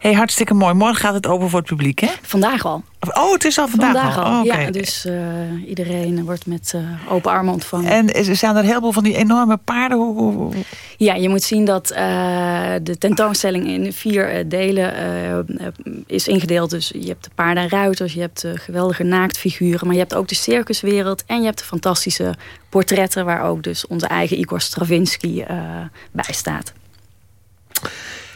Hey, hartstikke mooi. Morgen gaat het open voor het publiek, hè? Vandaag al. Oh, het is al vandaag, vandaag al. al. Oh, okay. Ja, dus uh, iedereen wordt met uh, open armen ontvangen. En er zijn er heel veel van die enorme paarden? Hoe, hoe... Ja, je moet zien dat uh, de tentoonstelling in vier delen is ingedeeld. Dus je hebt de paarden en ruiters, je hebt de geweldige naaktfiguren... maar je hebt ook de circuswereld en je hebt de fantastische portretten... waar ook dus onze eigen Igor Stravinsky bij staat.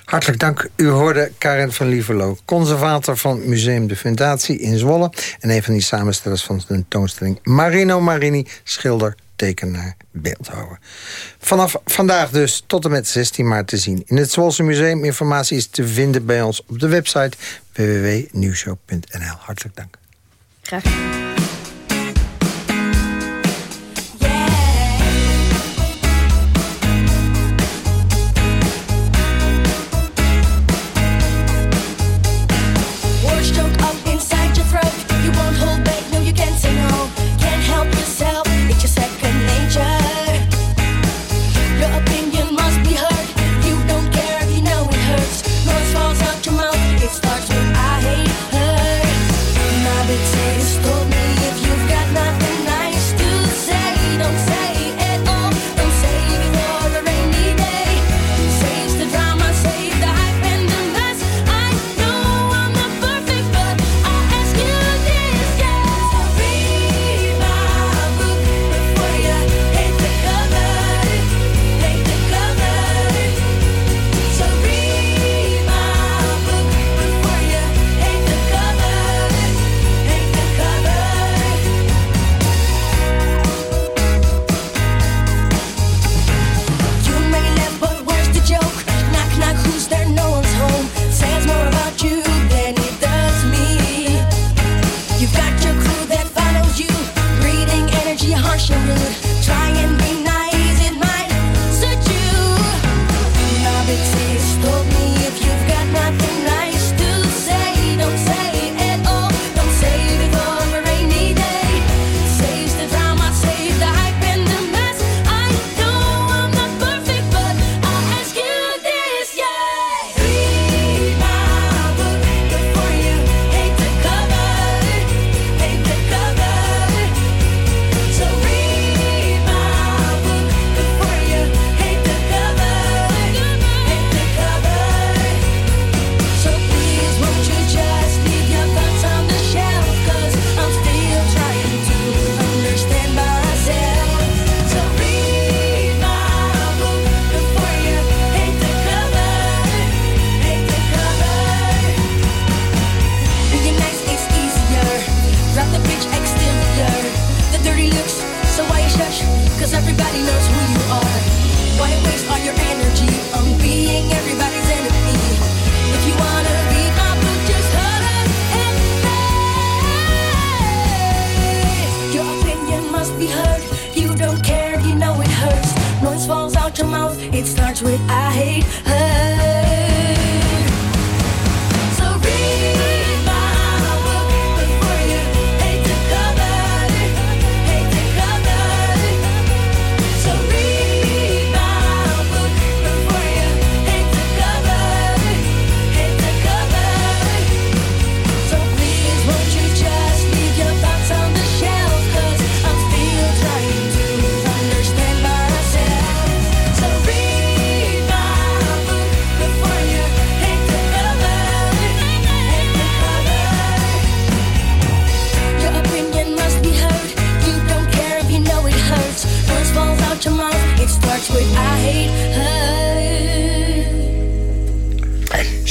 Hartelijk dank. U hoorde Karen van Lieverloo, conservator van Museum de Fundatie in Zwolle... en een van die samenstellers van de tentoonstelling Marino Marini, schilder, tekenaar, beeldhouwer. Vanaf vandaag dus tot en met 16 maart te zien in het Zwolse Museum. Informatie is te vinden bij ons op de website www.nieuwshow.nl. Hartelijk dank. Graag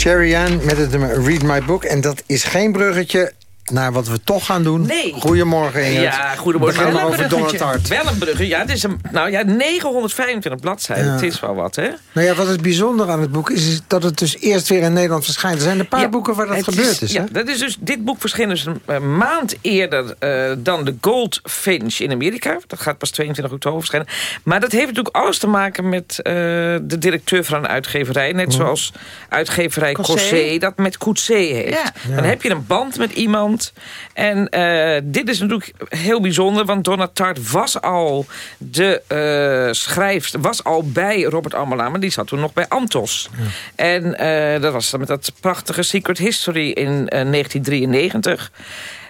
Sherry Ann met het nummer Read My Book. En dat is geen bruggetje naar wat we toch gaan doen. Nee. Goedemorgen Ingrid. Ja, goedemorgen. We gaan Wel een over Donald. Hart. Wel een brugge. Ja, het is een, nou ja, 925 bladzijden. Ja. Het is wel wat, hè? Nou ja, wat het bijzonder aan het boek is, is dat het dus eerst weer in Nederland verschijnt. Er zijn een paar Ja, boeken waar dat gebeurd is. hè? ja, dat is dus, dit boek verscheen dus een, een maand eerder eh, dan de Goldfinch in Amerika. Dat gaat pas 22 oktober verschijnen. Maar dat heeft natuurlijk alles te maken met eh, de directeur van een uitgeverij. Net Mhm. zoals uitgeverij Cossé. Cossé dat met Coetzee heeft. Ja. Dan heb je een band met iemand. En eh, dit is natuurlijk heel bijzonder. Want Donna Tart was al de eh schrijfster. Was al bij Robert Almela. Maar die zat toen nog bij Antos. En eh, dat was dan met dat prachtige Secret History in eh, 1993.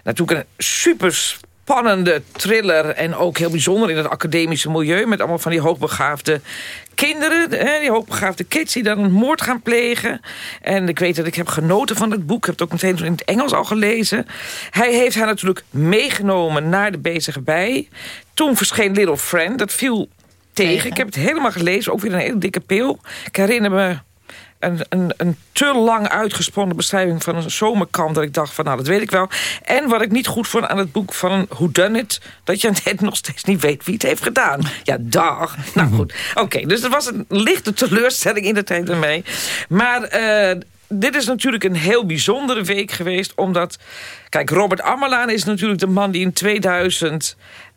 Natuurlijk een super spannende thriller. En ook heel bijzonder in het academische milieu. Met allemaal van die hoogbegaafde kinderen. Hè, die hoogbegaafde kids die dan een moord gaan plegen. En ik weet dat ik heb genoten van het boek. Ik heb het ook meteen in het Engels al gelezen. Hij heeft haar natuurlijk meegenomen naar de bezige bij. Toen verscheen Little Friend. Dat viel tegen. Ik heb het helemaal gelezen. Ook weer een hele dikke pil. Ik herinner me een, een, een te lang uitgesponnen beschrijving van een zomerkamp... dat ik dacht van, nou, dat weet ik wel. En wat ik niet goed vond aan het boek van een Whodunit... dat je [laughs] net nog steeds niet weet wie het heeft gedaan. Ja, dag. Nou goed, [laughs] oké. dus er was een lichte teleurstelling in de tijd ermee. Maar... eh, dit is natuurlijk een heel bijzondere week geweest, omdat... Kijk, Robert Ammerlaan is natuurlijk de man die in 2000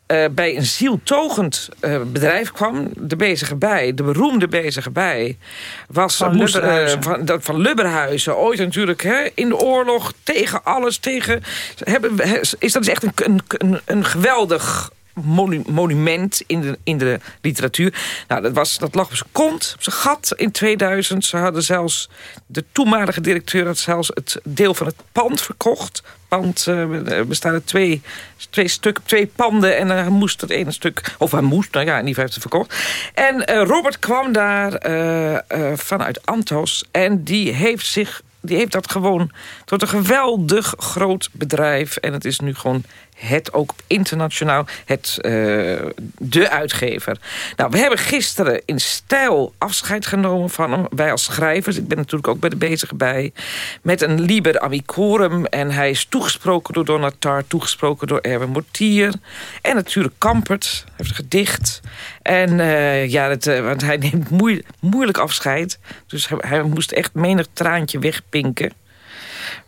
eh, bij een zieltogend eh, bedrijf kwam. De Bezige Bij, de beroemde Bezige Bij. Was, Van eh, Lubberhuizen. van, dat, van Lubberhuizen. Ooit natuurlijk hè, in de oorlog, tegen alles. Tegen, hebben, is dat is echt een, een, een geweldig monu- monument in de, in de literatuur. Nou, dat, was, dat lag op zijn kont, op zijn gat in 2000. Ze hadden zelfs, de toenmalige directeur had zelfs het deel van het pand verkocht. Pand eh, bestaat uit twee, twee stukken, twee panden. En hij moest het ene stuk, of hij moest, nou ja, in ieder geval heeft het verkocht. En eh, Robert kwam daar eh, vanuit Antos. En die heeft zich die heeft dat gewoon tot een geweldig groot bedrijf. En het is nu gewoon het ook internationaal, het, eh, de uitgever. Nou, we hebben gisteren in stijl afscheid genomen van hem. Wij als schrijvers, ik ben natuurlijk ook bij de bezige bij. Met een liber amicorum. En hij is toegesproken door Donat Tar, toegesproken door Erwin Mortier. En natuurlijk Kampert, heeft een gedicht. En eh, ja, eh, want hij neemt moei- moeilijk afscheid. Dus hij, hij moest echt menig traantje wegpinken.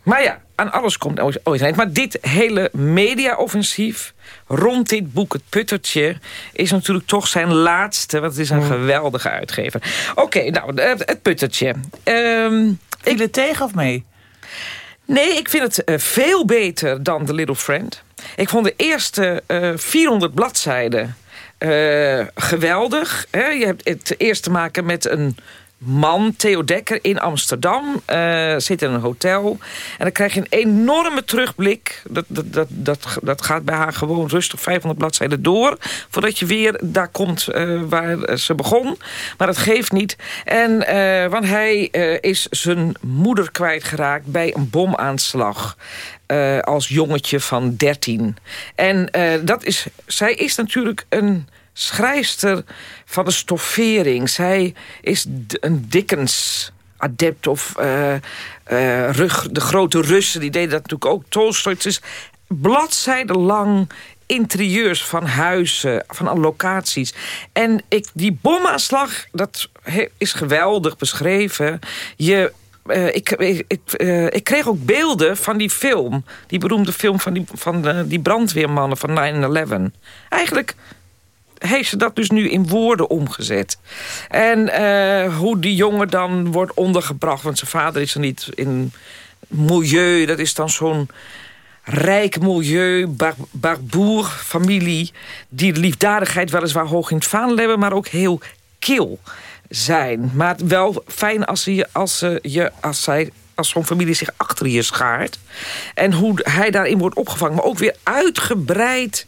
Maar ja, aan alles komt ooit een eind. Maar dit hele media-offensief rond dit boek, het Puttertje... is natuurlijk toch zijn laatste, want het is een geweldige uitgever. Oké, nou, het, Puttertje. Ehm Viel het tegen of mee? Nee, ik vind het eh, veel beter dan The Little Friend. Ik vond de eerste eh 400 bladzijden eh, geweldig. Hè? Je hebt het eerst te maken met een man, Theo Dekker, in Amsterdam. eh, zit in een hotel. En dan krijg je een enorme terugblik. Dat, dat, dat, dat, dat gaat bij haar gewoon rustig 500 bladzijden door. Voordat je weer daar komt eh, waar ze begon. Maar dat geeft niet. En, eh, want hij is zijn moeder kwijtgeraakt bij een bomaanslag. als jongetje van 13. En dat is, zij is natuurlijk een schrijfster van de stoffering. Zij is een Dickens-adept of eh, eh, rug, de grote Russen. Die deden dat natuurlijk ook. Tolstoy. Het is bladzijdenlang interieurs van huizen, van locaties. En ik, die bomaanslag, dat is geweldig beschreven. Je eh, ik, ik, ik, kreeg ook beelden van die film. Die beroemde film van die, van die brandweermannen van 9-11. Eigenlijk heeft ze dat dus nu in woorden omgezet. En eh, hoe die jongen dan wordt ondergebracht... want zijn vader is er niet in milieu... dat is dan zo'n rijk milieu, bar familie... die liefdadigheid weliswaar hoog in het vaandel hebben... maar ook heel kil zijn. Maar wel fijn als, je, als, ze je, als zij als zo'n familie zich achter je schaart. En hoe hij daarin wordt opgevangen. Maar ook weer uitgebreid.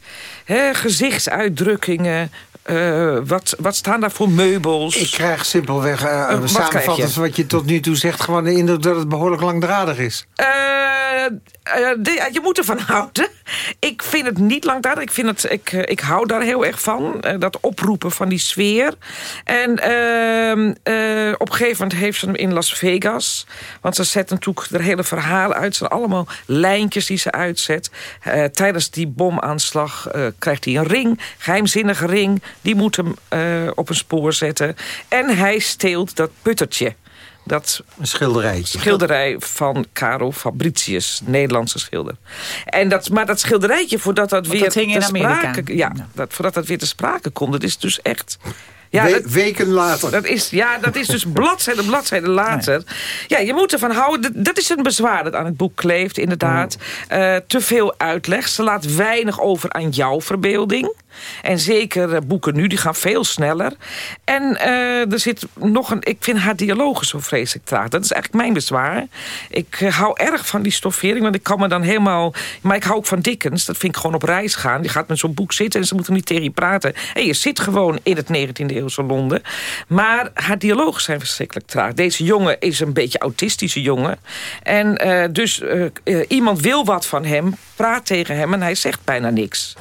Gezichtsuitdrukkingen. Eh, wat, wat staan daar voor meubels? Ik krijg simpelweg, uh, krijg samenvattend wat je tot nu toe zegt... gewoon de indruk dat het behoorlijk langdradig is. De- je moet ervan [laughs] houden. Ik vind het niet langdradig. Ik, vind het, ik, ik hou daar heel erg van. dat oproepen van die sfeer. En ehm, eh, op een gegeven moment heeft ze hem in Las Vegas. Want ze zet natuurlijk er hele verhaal uit. Het zijn allemaal lijntjes die ze uitzet. Tijdens die bomaanslag krijgt hij een ring. Geheimzinnige ring. Die moet hem eh, op een spoor zetten. En hij steelt dat puttertje. Dat Een schilderijtje. schilderij van Caro Fabricius, Nederlandse schilder. En dat, maar dat schilderijtje, voordat dat Want weer dat hing in Amerika. sprake, ja, dat, voordat dat weer te sprake komt, dat is dus echt. Ja, We- dat, weken later. dat is, ja, dat is dus [laughs] bladzijde, bladzijde later. Ja, je moet ervan houden. Dat, dat is een bezwaar dat aan het boek kleeft, inderdaad. Eh, te veel uitleg. Ze laat weinig over aan jouw verbeelding. En zeker eh, boeken nu, die gaan veel sneller. En eh, er zit nog een... Ik vind haar dialogen zo vreselijk traag. Dat is eigenlijk mijn bezwaar. Ik eh, hou erg van die stoffering, want ik kan me dan helemaal... Maar ik hou ook van Dickens. Dat vind ik gewoon op reis gaan. Die gaat met zo'n boek zitten en ze moeten niet tegen je praten. En je zit gewoon in het 19e eeuwse Londen. Maar haar dialogen zijn verschrikkelijk traag. Deze jongen is een beetje autistische jongen. En dus iemand wil wat van hem, praat tegen hem en hij zegt bijna niks.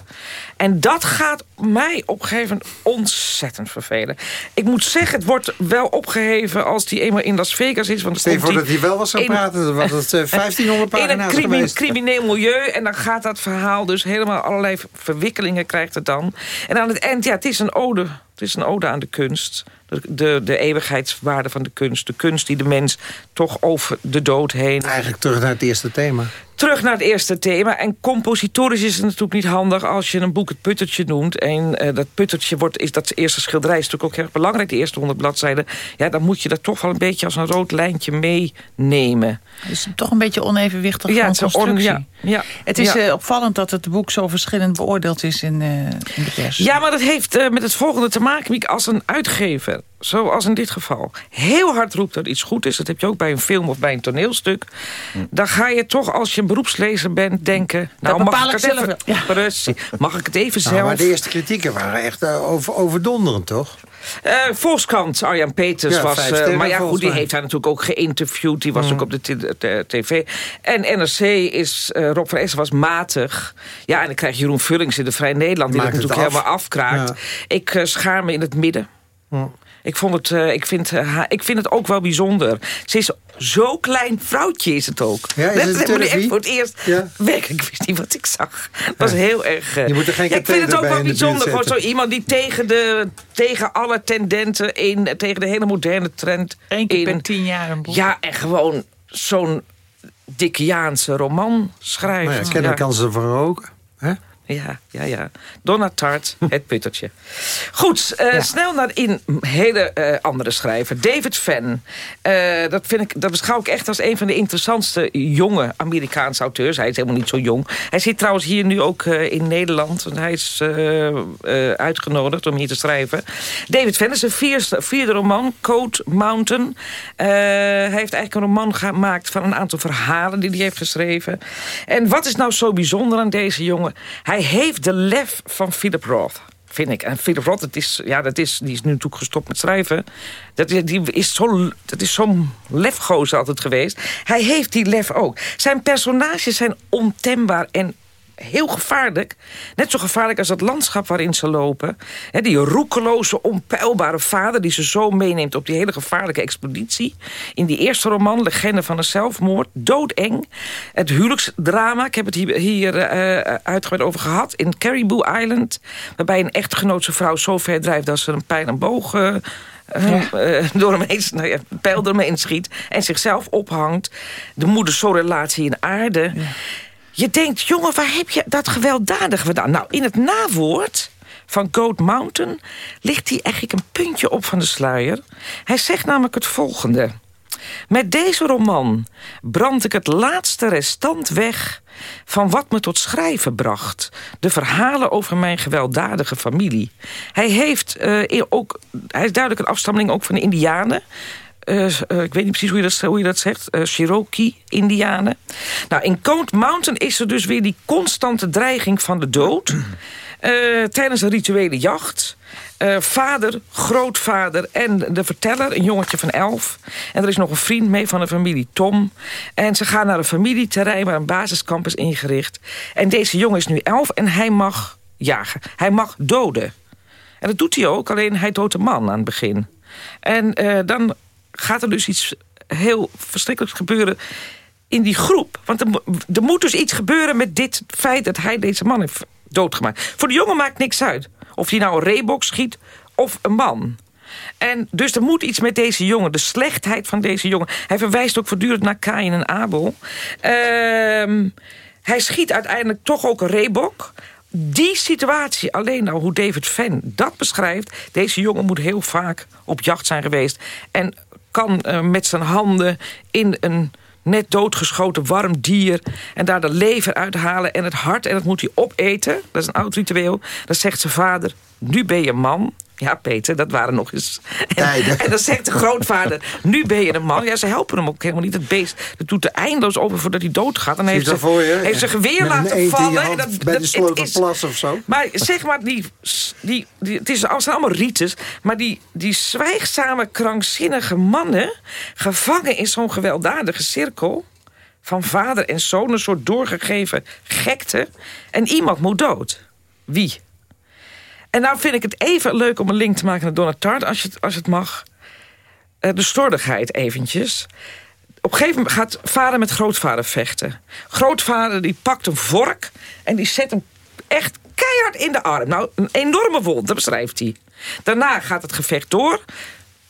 En dat gaat mij op een gegeven moment ontzettend vervelen. Ik moet zeggen, het wordt wel opgeheven als die eenmaal in Las Vegas is. Want dan Stel je komt voor dat hij wel was gaan in- praten, was het eh, [laughs] 1500 in een pagina's crimi- geweest. crimineel milieu. En dan gaat dat verhaal dus helemaal allerlei verwikkelingen krijgt het dan. En aan het eind, ja, het is een ode. Het is een ode aan de kunst. De, de eeuwigheidswaarde van de kunst. De kunst die de mens toch over de dood heen... Eigenlijk terug naar het eerste thema. Terug naar het eerste thema. En compositorisch is het natuurlijk niet handig als je een boek het puttertje noemt. En eh, dat puttertje wordt, is dat eerste schilderij is natuurlijk ook heel erg belangrijk. De eerste honderd bladzijden. Ja, dan moet je dat toch wel een beetje als een rood lijntje meenemen. Dus toch een beetje onevenwichtig Ja, van on- constructie. ja, ja, het is ja. eh, opvallend dat het boek zo verschillend beoordeeld is in, eh, in de pers. Ja, maar dat heeft met het volgende te maken. Miek. Als een uitgever, zoals in dit geval, heel hard roept dat iets goed is... dat heb je ook bij een film of bij een toneelstuk... dan ga je toch, als je een beroepslezer bent, denken... nou, mag bepaal ik, ik het zelf even, Precies. Mag ik het even Nou, zelf... maar de eerste kritieken waren echt eh, over, overdonderend, toch? Eh Volkskrant, Arjan Peters Ja, was... eh, maar ja, goed, die heeft haar natuurlijk ook geïnterviewd. Die was Mm. ook op de, tv. En NRC is... eh, Rob van Essen was matig. Ja, en dan krijg je Jeroen Vullings in de Vrij Nederland... die dat Maakt het natuurlijk af. helemaal afkraakt. Ja. Ik schaar me in het midden. Hm. Ik, vond het, eh, ik, vind, eh, ik vind het ook wel bijzonder. Ze is zo'n klein vrouwtje is het ook. Ja, is het echt voor het eerst... Ja. Werkelijk, ik wist niet wat ik zag. Het was heel erg... eh, Je moet er geen ja, ik vind het ook wel bijzonder. Gewoon zo iemand die tegen, de, tegen alle tendenten in... tegen de hele moderne trend Eén keer in... per tien jaar een boek. Ja, en gewoon zo'n Dickiaanse roman schrijft. Nou ja, kennelijk Ja. kan ze ervan roken. Hè? Ja, ja, ja. Donna Tart, het puttertje. Goed, eh, snel naar een hele eh, andere schrijver. David Fenn. Eh, dat, vind ik, dat beschouw ik echt als een van de interessantste jonge Amerikaanse auteurs. Hij is helemaal niet zo jong. Hij zit trouwens hier nu ook in Nederland. En hij is uitgenodigd om hier te schrijven. David Fenn is een vierde, vierde roman, Code Mountain. Hij heeft eigenlijk een roman gemaakt van een aantal verhalen die hij heeft geschreven. En wat is nou zo bijzonder aan deze jongen? Hij heeft de lef van Philip Roth. Vind ik. En Philip Roth, dat is, ja, dat is, die is nu natuurlijk gestopt met schrijven. Dat is, die is zo, zo'n lefgozer altijd geweest. Hij heeft die lef ook. Zijn personages zijn ontembaar en heel gevaarlijk. Net zo gevaarlijk als het landschap waarin ze lopen. He, die roekeloze, onpeilbare vader... die ze zo meeneemt op die hele gevaarlijke expeditie. In die eerste roman, Legende van een zelfmoord. Doodeng. Het huwelijksdrama, ik heb het hier, hier eh, uitgebreid over gehad... in Caribou Island. Waarbij een echtgenootse vrouw zo ver drijft... dat ze een pijl en boog... eh, eh, eh, door hem heen, nou ja, een pijl door hem heen schiet... en zichzelf ophangt. De moeder-zo-relatie in aarde... Je denkt, jongen, waar heb je dat gewelddadig gedaan? Nou, in het nawoord van Goat Mountain ligt hij eigenlijk een puntje op van de sluier. Hij zegt namelijk het volgende. Met deze roman brand ik het laatste restant weg... van wat me tot schrijven bracht. De verhalen over mijn gewelddadige familie. Hij, heeft, eh, ook, hij is duidelijk een afstammeling ook van de Indianen... Uh, uh, ik weet niet precies hoe je dat, hoe je dat zegt. Uh, Cherokee-Indianen. Nou, in Cold Mountain is er dus weer die constante dreiging van de dood. [clears throat] tijdens een rituele jacht. vader, grootvader en de verteller, een jongetje van elf. En er is nog een vriend mee van de familie, Tom. En ze gaan naar een familieterrein waar een basiskamp is ingericht. En deze jongen is nu elf en hij mag jagen. Hij mag doden. En dat doet hij ook, alleen hij doodt een man aan het begin. En dan gaat er dus iets heel verschrikkelijks gebeuren in die groep. Want er, moet dus iets gebeuren met dit feit dat hij deze man heeft doodgemaakt. Voor de jongen maakt niks uit. Of hij nou een reebok schiet of een man. En dus er moet iets met deze jongen. De slechtheid van deze jongen. Hij verwijst ook voortdurend naar Kain en Abel. Ehm, hij schiet uiteindelijk toch ook een reebok die situatie, alleen nou hoe David Venn dat beschrijft... deze jongen moet heel vaak op jacht zijn geweest... en kan uh, met zijn handen in een net doodgeschoten warm dier... en daar de lever uithalen en het hart en dat moet hij opeten. Dat is een oud ritueel. Dan zegt zijn vader, nu ben je man... Ja, Peter, dat waren nog eens... En, en, dan zegt de grootvader, nu ben je een man. Ja, ze helpen hem ook helemaal niet. Het beest dat doet er eindeloos over voordat hij doodgaat. En heeft, ze, heeft zijn geweer laten vallen. en dat, bij dat, de is- of zo. Maar zeg maar, die, die, die, het is, het zijn allemaal rites. Maar die, die zwijgzame, krankzinnige mannen... gevangen in zo'n gewelddadige cirkel... van vader en zoon, een soort doorgegeven gekte... en iemand moet dood. Wie? En nou vind ik het even leuk om een link te maken naar Donna Tart, als, je, als het mag. Eh, de slordigheid eventjes. Op een gegeven moment gaat vader met grootvader vechten. Grootvader die pakt een vork en die zet hem echt keihard in de arm. Nou, een enorme wond, dat beschrijft hij. Daarna gaat het gevecht door.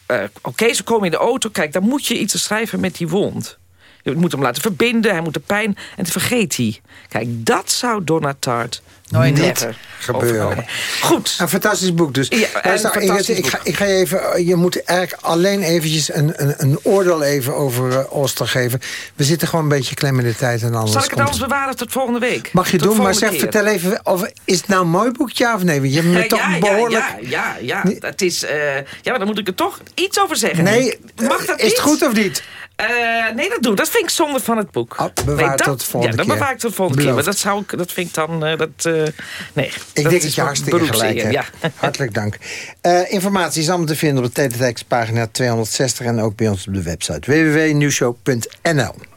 Eh, Oké, ze komen in de auto. Kijk, dan moet je iets schrijven met die wond. Je moet hem laten verbinden, hij moet de pijn... en dat vergeet hij. Kijk, dat zou Donna Tart Nooit never gebeuren. overkomen. Goed. Een fantastisch boek dus. Ja, een Luister, fantastisch ik, boek. ga, ik ga je even... Je moet eigenlijk alleen eventjes een, een, een oordeel even over eh, Oster geven. We zitten gewoon een beetje klem in de tijd. En anders Zal ik het anders bewaren tot volgende week? Mag je Tot doen, maar zeg, keer. vertel even... Of, is het nou een mooi boekje ja of nee? Je hebt Eh, toch ja, behoorlijk... Ja, ja, ja. Het is, eh, ja, maar dan moet ik er toch iets over zeggen. Nee, Mag dat is niet? het goed of niet? Eh, nee, dat doe. Dat vind ik zonde van het boek. bewaar nee, het dat, tot de volgende ja, keer. dat bewaar ik tot de volgende keer. Beloofd. Maar dat, zou ik, dat vind ik dan... eh, dat, eh, nee. Ik denk dat je hartstikke gelijk hebt. Ja. [laughs] Hartelijk dank. Informatie is allemaal te vinden op de Teletext pagina 260... en ook bij ons op de website www.nieuwshow.nl.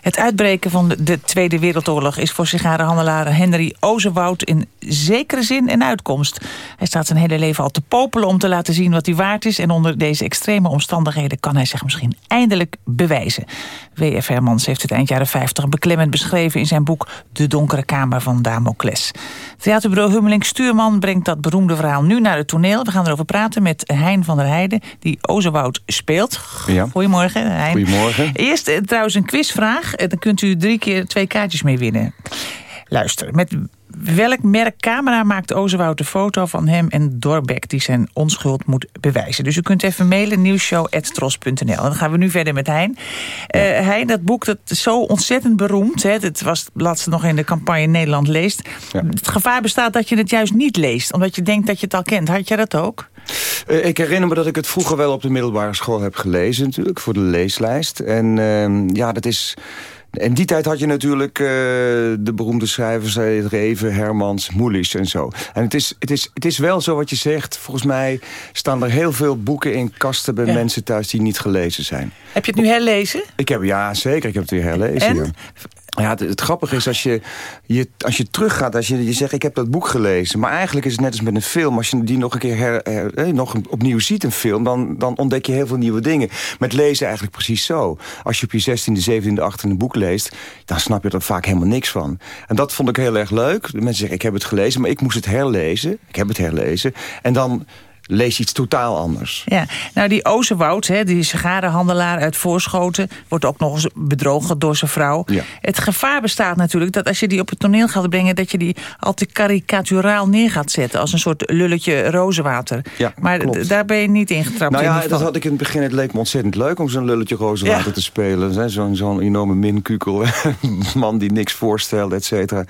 Het uitbreken van de- de Tweede Wereldoorlog is voor sigarenhandelaar Henry Ozenwoud in zekere zin een uitkomst. Hij staat zijn hele leven al te popelen om te laten zien wat hij waard is. En onder deze extreme omstandigheden kan hij zich misschien eindelijk bewijzen. W.F. Hermans heeft het eind jaren 50 beklemmend beschreven in zijn boek De Donkere Kamer van Damocles. Theaterbureau Hummeling Stuurman brengt dat beroemde verhaal nu naar het toneel. We gaan erover praten met Hein van der Heijden, die Ozenwoud speelt. Ja. Goedemorgen, Hein. Goedemorgen. Eerst eh, trouwens een quizvraag. Eh, Dan kunt u drie keer twee kaartjes mee winnen. Luister, met welk merk camera maakt Ozenwoud de foto van hem en Dorbek... die zijn onschuld moet bewijzen? Dus u kunt even mailen nieuwsshow.tros.nl. En dan gaan we nu verder met Hein. Eh Hein, dat boek dat is zo ontzettend beroemd. Hè? Het was laatst nog in de campagne Nederland leest. Het gevaar bestaat dat je het juist niet leest. Omdat je denkt dat je het al kent. Had jij dat ook? Eh, ik herinner me dat ik het vroeger wel op de middelbare school heb gelezen natuurlijk, voor de leeslijst. En ehm, ja, dat is... In die tijd had je natuurlijk eh, de beroemde schrijvers, eh, Reven, Hermans, Moelis en zo. En het is, het, is, het is wel zo wat je zegt. Volgens mij staan er heel veel boeken in kasten bij Ja. mensen thuis die niet gelezen zijn. Heb je het nu herlezen? Ik heb, ja, zeker. Ik heb het weer herlezen. En? Ja. Het, grappige is als je, je, als je teruggaat, als je, je zegt ik heb dat boek gelezen. Maar eigenlijk is het net als met een film. Als je die nog een keer her, eh, nog een- opnieuw ziet, een film, dan, dan ontdek je heel veel nieuwe dingen. Met lezen eigenlijk precies zo. Als je op je 16e, 17e, 18e boek leest, dan snap je er vaak helemaal niks van. En dat vond ik heel erg leuk. De mensen zeggen ik heb het gelezen, maar ik moest het herlezen. Ik heb het herlezen. En dan lees iets totaal anders. Ja, nou die Ozenwoud, hè, die sigarenhandelaar uit Voorschoten... wordt ook nog eens bedrogen door zijn vrouw. Ja. Het gevaar bestaat natuurlijk dat als je die op het toneel gaat brengen... dat je die al te karikaturaal neer gaat zetten... als een soort lulletje rozenwater. Ja, maar klopt. daar ben je niet ingetrapt. Nou in ja, dat had ik in het begin. Het leek me ontzettend leuk om zo'n lulletje rozenwater Ja. te spelen. Zo'n zo'n enorme minkukel. [laughs] man die niks voorstelde, et cetera.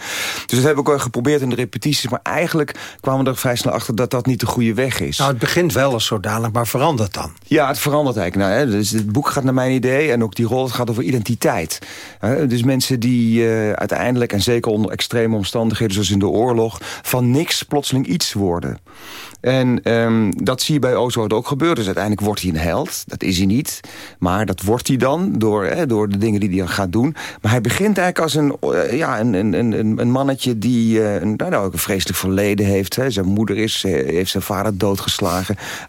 Dus dat heb ik ook geprobeerd in de repetities. Maar eigenlijk kwamen we er vrij snel achter dat dat niet de goede weg is. Nou, het begint wel als zodanig, maar verandert dan? Ja, het verandert eigenlijk. Nou, hè, dus het boek gaat naar mijn idee en ook die rol gaat over identiteit. Hè, dus mensen die eh, uiteindelijk, en zeker onder extreme omstandigheden... zoals in de oorlog, van niks plotseling iets worden. En ehm, dat zie je bij Oswald ook gebeuren. Dus uiteindelijk wordt hij een held. Dat is hij niet. Maar dat wordt hij dan door, hè, door de dingen die hij dan gaat doen. Maar hij begint eigenlijk als een, eh, ja, een, een, een, een mannetje die eh, een, nou, ook een vreselijk verleden heeft. Zijn moeder is, heeft zijn vader doodgeslagen.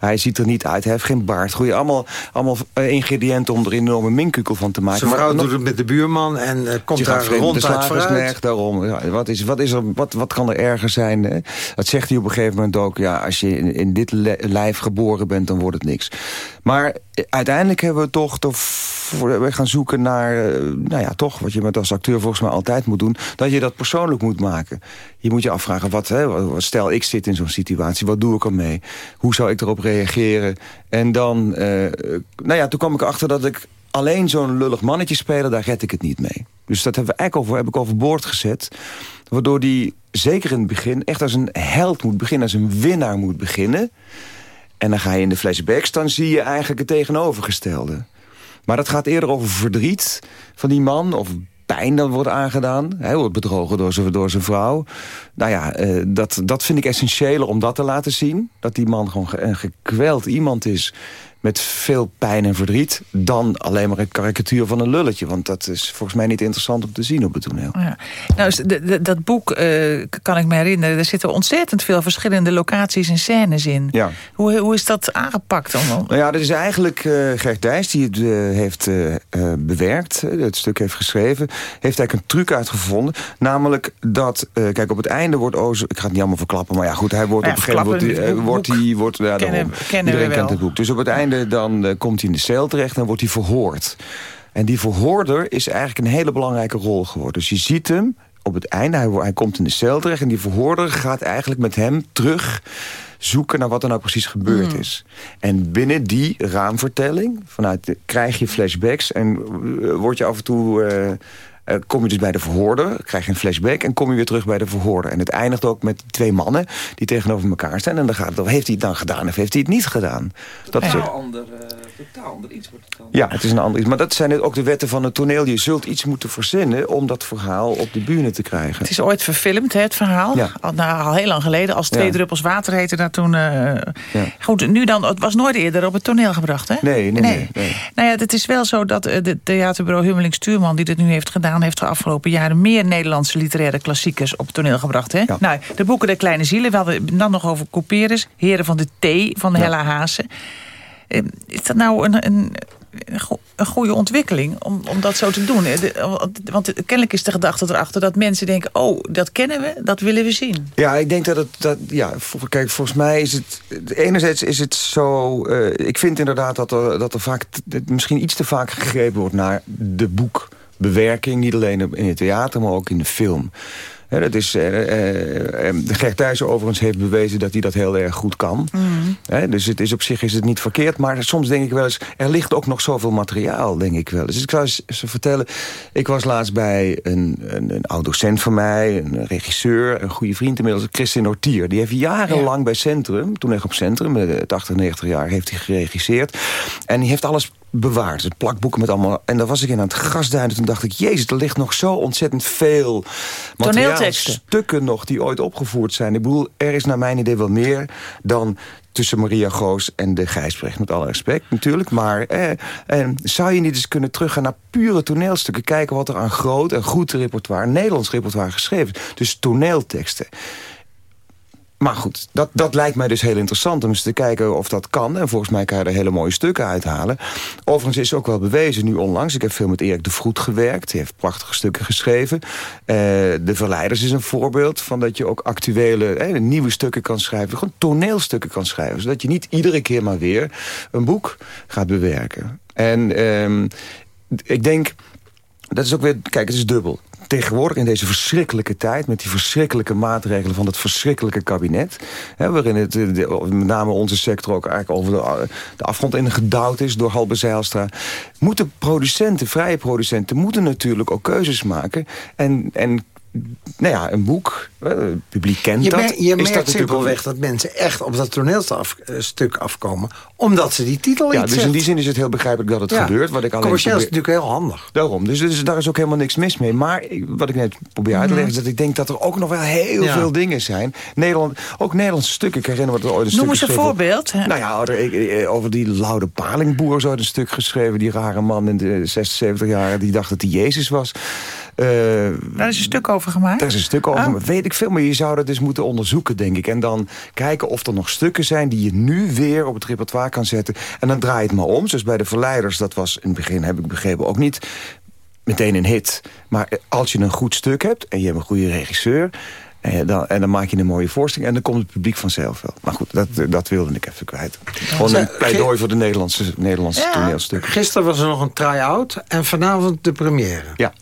Hij ziet er niet uit. Hij heeft geen baard. Goeie, allemaal, allemaal eh, ingrediënten om er een enorme minkukel van te maken. Zijn Maar vrouw doet het met de buurman en eh, komt daar de ronduit vooruit. daarom. Ja, wat, is, wat, is er, wat, wat kan er erger zijn? Hè? Dat zegt hij op een gegeven moment ook. Ja, als je in, in dit lijf geboren bent, dan wordt het niks. Maar eh, uiteindelijk hebben we toch... we gaan zoeken naar, nou ja, toch, wat je met als acteur volgens mij altijd moet doen, dat je dat persoonlijk moet maken. Je moet je afvragen, wat, hè, stel ik zit in zo'n situatie, wat doe ik ermee? Hoe zou ik erop reageren? En dan, eh, nou ja, toen kwam ik achter dat ik alleen zo'n lullig mannetje spelen, daar red ik het niet mee. Dus dat hebben we eigenlijk over, heb ik overboord gezet. Waardoor die, zeker in het begin, echt als een held moet beginnen. Als een winnaar moet beginnen. En dan ga je in de flashbacks, dan zie je eigenlijk het tegenovergestelde. Maar dat gaat eerder over verdriet van die man... of pijn dat wordt aangedaan. Hij wordt bedrogen door zijn, door zijn vrouw. Nou ja, eh, dat, dat vind ik essentiëler om dat te laten zien. Dat die man gewoon ge- een gekweld iemand is met veel pijn en verdriet... dan alleen maar een karikatuur van een lulletje. Want dat is volgens mij niet interessant om te zien op het toneel. Ja. Nou, is de- de- dat boek, eh, kan ik me herinneren... er zitten ontzettend veel verschillende locaties en scènes in. Ja. Hoe, hoe is dat aangepakt? Om- Nou ja, dat is eigenlijk eh Gert Dijs die het eh, heeft bewerkt. het stuk heeft geschreven. Heeft eigenlijk een truc uitgevonden. Namelijk dat, kijk, op het einde wordt Ozo... Ik ga het niet allemaal verklappen, maar ja, goed. Hij wordt Ja, op een gegeven moment... wordt, hij- wordt ja, daarom. Iedereen kent het boek. Dus op het einde dan eh, komt hij in de cel terecht en wordt hij verhoord. En die verhoorder is eigenlijk een hele belangrijke rol geworden. Dus je ziet hem op het einde, hij, hij komt in de cel terecht... en die verhoorder gaat eigenlijk met hem terug zoeken naar wat er nou precies gebeurd is. En binnen die raamvertelling, vanuit de, krijg je flashbacks... en eh, word je af en toe... eh, eh, kom je dus bij de verhoorder, krijg je een flashback... en kom je weer terug bij de verhoorder. En het eindigt ook met twee mannen die tegenover elkaar staan... en dan gaat het over, heeft hij het dan gedaan of heeft hij het niet gedaan? Dat is totaal, ook- ander, eh, totaal ander iets wordt het dan. ja, het is een ander iets. Maar dat zijn ook de wetten van het toneel. Je zult iets moeten verzinnen om dat verhaal op de bühne te krijgen. Het is ooit verfilmd, hè, het verhaal. Ja. Al, nou, al heel lang geleden. Als twee Ja. druppels water heette dat toen. eh, Ja. Goed, nu dan. Het was nooit eerder op het toneel gebracht, hè? Nee, nee, nee. nee. Nou ja, het is wel zo dat eh, de theaterbureau Hummeling Stuurman... die dit nu heeft gedaan, heeft de afgelopen jaren... meer Nederlandse literaire klassiekers op het toneel gebracht. Hè? Nou, de boeken De Kleine Zielen, we hadden het dan nog over Couperus... Heren van de Thee van Hella Haase. Eh, Is dat nou een, een, een go- een goede ontwikkeling om, om dat zo te doen? Eh, de- Want, kennelijk is de gedachte erachter dat mensen denken... oh, dat kennen we, dat willen we zien. Ja, ik denk dat het... Dat, ja, kijk, volgens mij is het... Enerzijds is het zo... eh, ik vind inderdaad dat er, dat er vaak... misschien iets te vaak gegrepen wordt naar de boekbewerking. Niet alleen in het theater, maar ook in de film. Hè, dat is, eh, eh, Gert Thijssen overigens heeft bewezen dat hij dat heel erg goed kan. Hè, dus het is op zich is het niet verkeerd. Maar soms denk ik wel eens, er ligt ook nog zoveel materiaal, denk ik wel. Dus ik zou eens vertellen, ik was laatst bij een, een, een oud docent van mij, een regisseur, een goede vriend inmiddels, Christian Ortier. Die heeft jarenlang bij Centrum, toen nog op Centrum, met 80, 90 jaar, heeft hij geregisseerd. En die heeft alles bewaard. Het plakboeken met allemaal... En daar was ik in aan het grasduinen. Toen dacht ik, jezus, er ligt nog zo ontzettend veel materiaal. Toneelteksten. Stukken nog die ooit opgevoerd zijn. Ik bedoel, er is naar mijn idee wel meer dan tussen Maria Goos en de Gijsbrecht. Met alle respect natuurlijk. Maar eh, eh, zou je niet eens kunnen teruggaan naar pure toneelstukken? Kijken wat er aan groot en goed repertoire, Nederlands repertoire geschreven is. Dus toneelteksten. Maar goed, dat, dat lijkt mij dus heel interessant om eens te kijken of dat kan. En volgens mij kan je er hele mooie stukken uithalen. Overigens is ook wel bewezen nu onlangs. Ik heb veel met Erik de Vroet gewerkt. Hij heeft prachtige stukken geschreven. Eh, de Verleiders is een voorbeeld van dat je ook actuele, nieuwe stukken kan schrijven. Gewoon toneelstukken kan schrijven. Zodat je niet iedere keer maar weer een boek gaat bewerken. En ehm, ik denk, dat is ook weer, kijk, het is dubbel tegenwoordig in deze verschrikkelijke tijd... met die verschrikkelijke maatregelen van het verschrikkelijke kabinet... Hè, waarin het, eh, met name onze sector ook eigenlijk over de, de afgrond in gedouwd is... door Halbe Zijlstra... moeten producenten, vrije producenten... moeten natuurlijk ook keuzes maken. En, en nou ja, een boek, eh, het publiek kent Je, dat. je dat merkt natuurlijk simpelweg dat mensen echt op dat toneelstuk afkomen... omdat ze die titel Ja, iets dus in die zin is het heel begrijpelijk dat het Ja. gebeurt. Wat ik alleen Commercieel is natuurlijk heel handig. Daarom, dus, dus daar is ook helemaal niks mis mee. Maar wat ik net probeer uit te leggen... is dat ik denk dat er ook nog wel heel Ja. veel dingen zijn. Nederland, ook Nederlandse stukken. Ik herinner me dat er ooit een Noem stuk eens een voorbeeld. hè. Nou ja, eh, over die Laude Palingboer is ooit een stuk geschreven. Die rare man in de 76 jaar die dacht dat hij Jezus was. Eh, Daar is een stuk over gemaakt. daar is een stuk over, Oh. maar weet ik veel. Maar je zou dat dus moeten onderzoeken, denk ik. En dan kijken of er nog stukken zijn die je nu weer op het repertoire kan zetten. En dan draai je het maar om. Zoals bij de Verleiders, dat was in het begin, heb ik begrepen, ook niet meteen een hit. Maar als je een goed stuk hebt en je hebt een goede regisseur... En dan, en dan maak je een mooie voorstelling en dan komt het publiek vanzelf wel. Maar goed, dat, dat wilde ik even kwijt. Gewoon een pleidooi voor de Nederlandse, Nederlandse Ja. toneelstukken. Gisteren was er nog een try-out en vanavond de première. Ja.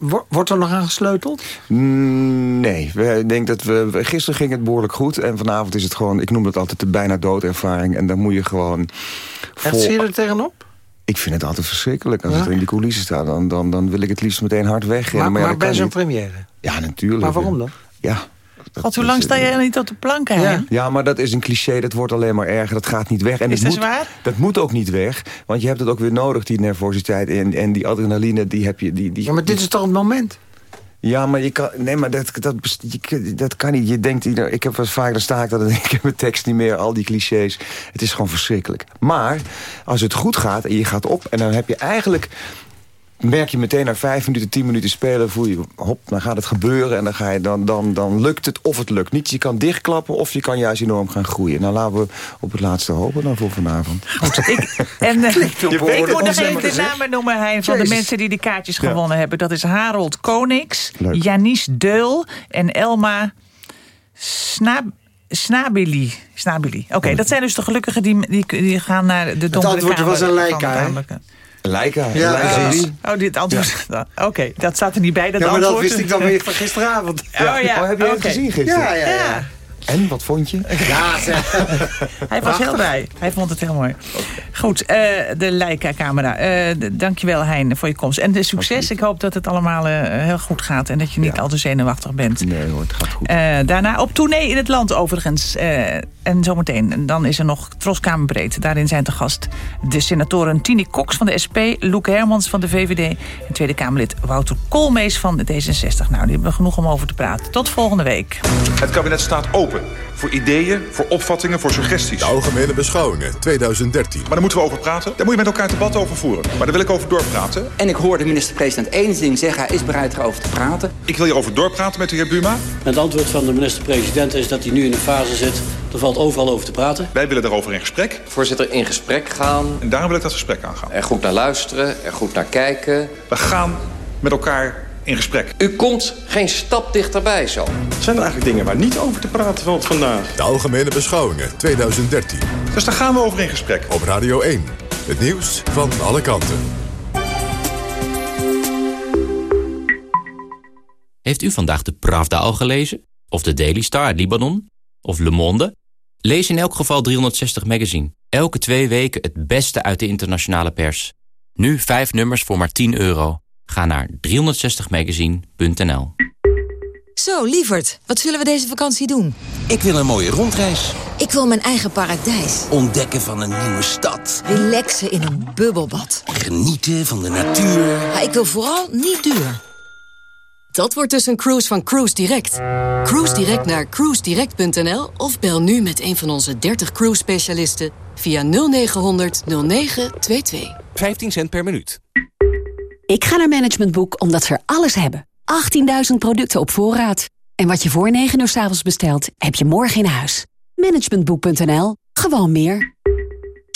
Wo- Wordt er nog aan gesleuteld? Mm, Nee, we- ik denk dat we, gisteren ging het behoorlijk goed. En vanavond is het gewoon, ik noem dat altijd de bijna doodervaring. En dan moet je gewoon... En zie je er tegenop? Ik vind het altijd verschrikkelijk. Als Ja? het in die coulissen staat, dan, dan, dan wil ik het liefst meteen hard wegrennen. Maar, ja, maar dat bij zo'n première? Ja, natuurlijk. Maar waarom dan? Ja. God, hoe lang sta jij niet op de plank, hè? Ja. ja, maar dat is een cliché. Dat wordt alleen maar erger. Dat gaat niet weg. En Is het dat moet, waar? Dat moet ook niet weg. Want je hebt het ook weer nodig, die nervositeit. En, en die adrenaline, die heb je... Die, die, Ja, maar dit is toch het moment? Ja, maar je kan... Nee, maar dat, dat, je, dat kan niet. Je denkt... Ik heb vaak, dan sta ik dat en [laughs] ik heb mijn tekst niet meer. Al die clichés. Het is gewoon verschrikkelijk. Maar als het goed gaat en je gaat op... en dan heb je eigenlijk... Merk je meteen na vijf minuten, tien minuten spelen... voel je, hop, dan gaat het gebeuren en dan, ga je, dan, dan, dan lukt het of het lukt niet. Je kan dichtklappen of je kan juist enorm gaan groeien. Nou, laten we op het laatste hopen dan voor vanavond. En eh, [laughs] ik moet nog even de namen noemen, Hein, van de mensen die de kaartjes Ja. gewonnen hebben. Dat is Harold Konings, Leuk. Janice Deul en Elma Snab Snabili. Snabili. Oké, dat zijn dus de gelukkigen die, die, die gaan naar de donkere antwoord kamer was een van Leica. Ja, Leica. Oh, dit antwoord. [laughs] Oké, dat staat er niet bij. Dat Ja, maar dat antwoord. wist ik dan weer van [laughs] gisteravond. Oh ja, Oh, heb je het oké. gezien gisteren? Ja, ja, ja. En, wat vond je? Ja, zeg. [laughs] Hij was heel blij. Hij vond het heel mooi. Goed, eh, de Leica-camera. Eh, d- dankjewel, Hein, voor je komst. En de succes. Ik hoop dat het allemaal eh, heel goed gaat. En dat je niet al te zenuwachtig bent. Nee hoor, het gaat goed. Eh, daarna op tournee in het land overigens. En zometeen, en dan is er nog Troskamerbreed. Daarin zijn te gast de senatoren Tini Cox van de SP... Loek Hermans van de VVD... en Tweede Kamerlid Wouter Koolmees van de D66. Nou, die hebben we genoeg om over te praten. Tot volgende week. Het kabinet staat open voor ideeën, voor opvattingen, voor suggesties. De Algemene Beschouwingen 2013. Maar daar moeten we over praten. Daar moet je met elkaar debat over voeren. Maar daar wil ik over doorpraten. En ik hoor de minister-president één ding zeggen. Hij is bereid erover te praten. Ik wil hierover doorpraten met de heer Buma. Het antwoord van de minister-president is dat hij nu in een fase zit. Er valt overal over te praten. Wij willen daarover in gesprek. Voorzitter, in gesprek gaan. En daarom wil ik dat gesprek aangaan. Er goed naar luisteren, er goed naar kijken. We gaan met elkaar in gesprek. U komt geen stap dichterbij zo. Zijn er eigenlijk dingen waar niet over te praten valt vandaag? De Algemene Beschouwingen 2013. Dus daar gaan we over in gesprek. Op Radio 1. Het nieuws van alle kanten. Heeft u vandaag de Pravda al gelezen? Of de Daily Star uit Libanon? Of Le Monde? Lees in elk geval 360 Magazine. Elke twee weken het beste uit de internationale pers. Nu vijf nummers voor maar 10 euro. Ga naar 360magazine.nl Zo, lieverd, wat zullen we deze vakantie doen? Ik wil een mooie rondreis. Ik wil mijn eigen paradijs. Ontdekken van een nieuwe stad. Relaxen in een bubbelbad. Genieten van de natuur. Maar ik wil vooral niet duur. Dat wordt dus een cruise van Cruise Direct. Cruise Direct naar cruisedirect.nl of bel nu met een van onze 30 cruise specialisten via 0900 0922. 15 cent per minuut. Ik ga naar Management Boek omdat ze er alles hebben. 18.000 producten op voorraad. En wat je voor 9 uur s avonds bestelt, heb je morgen in huis. Managementboek.nl. Gewoon meer.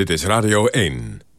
Dit is Radio 1.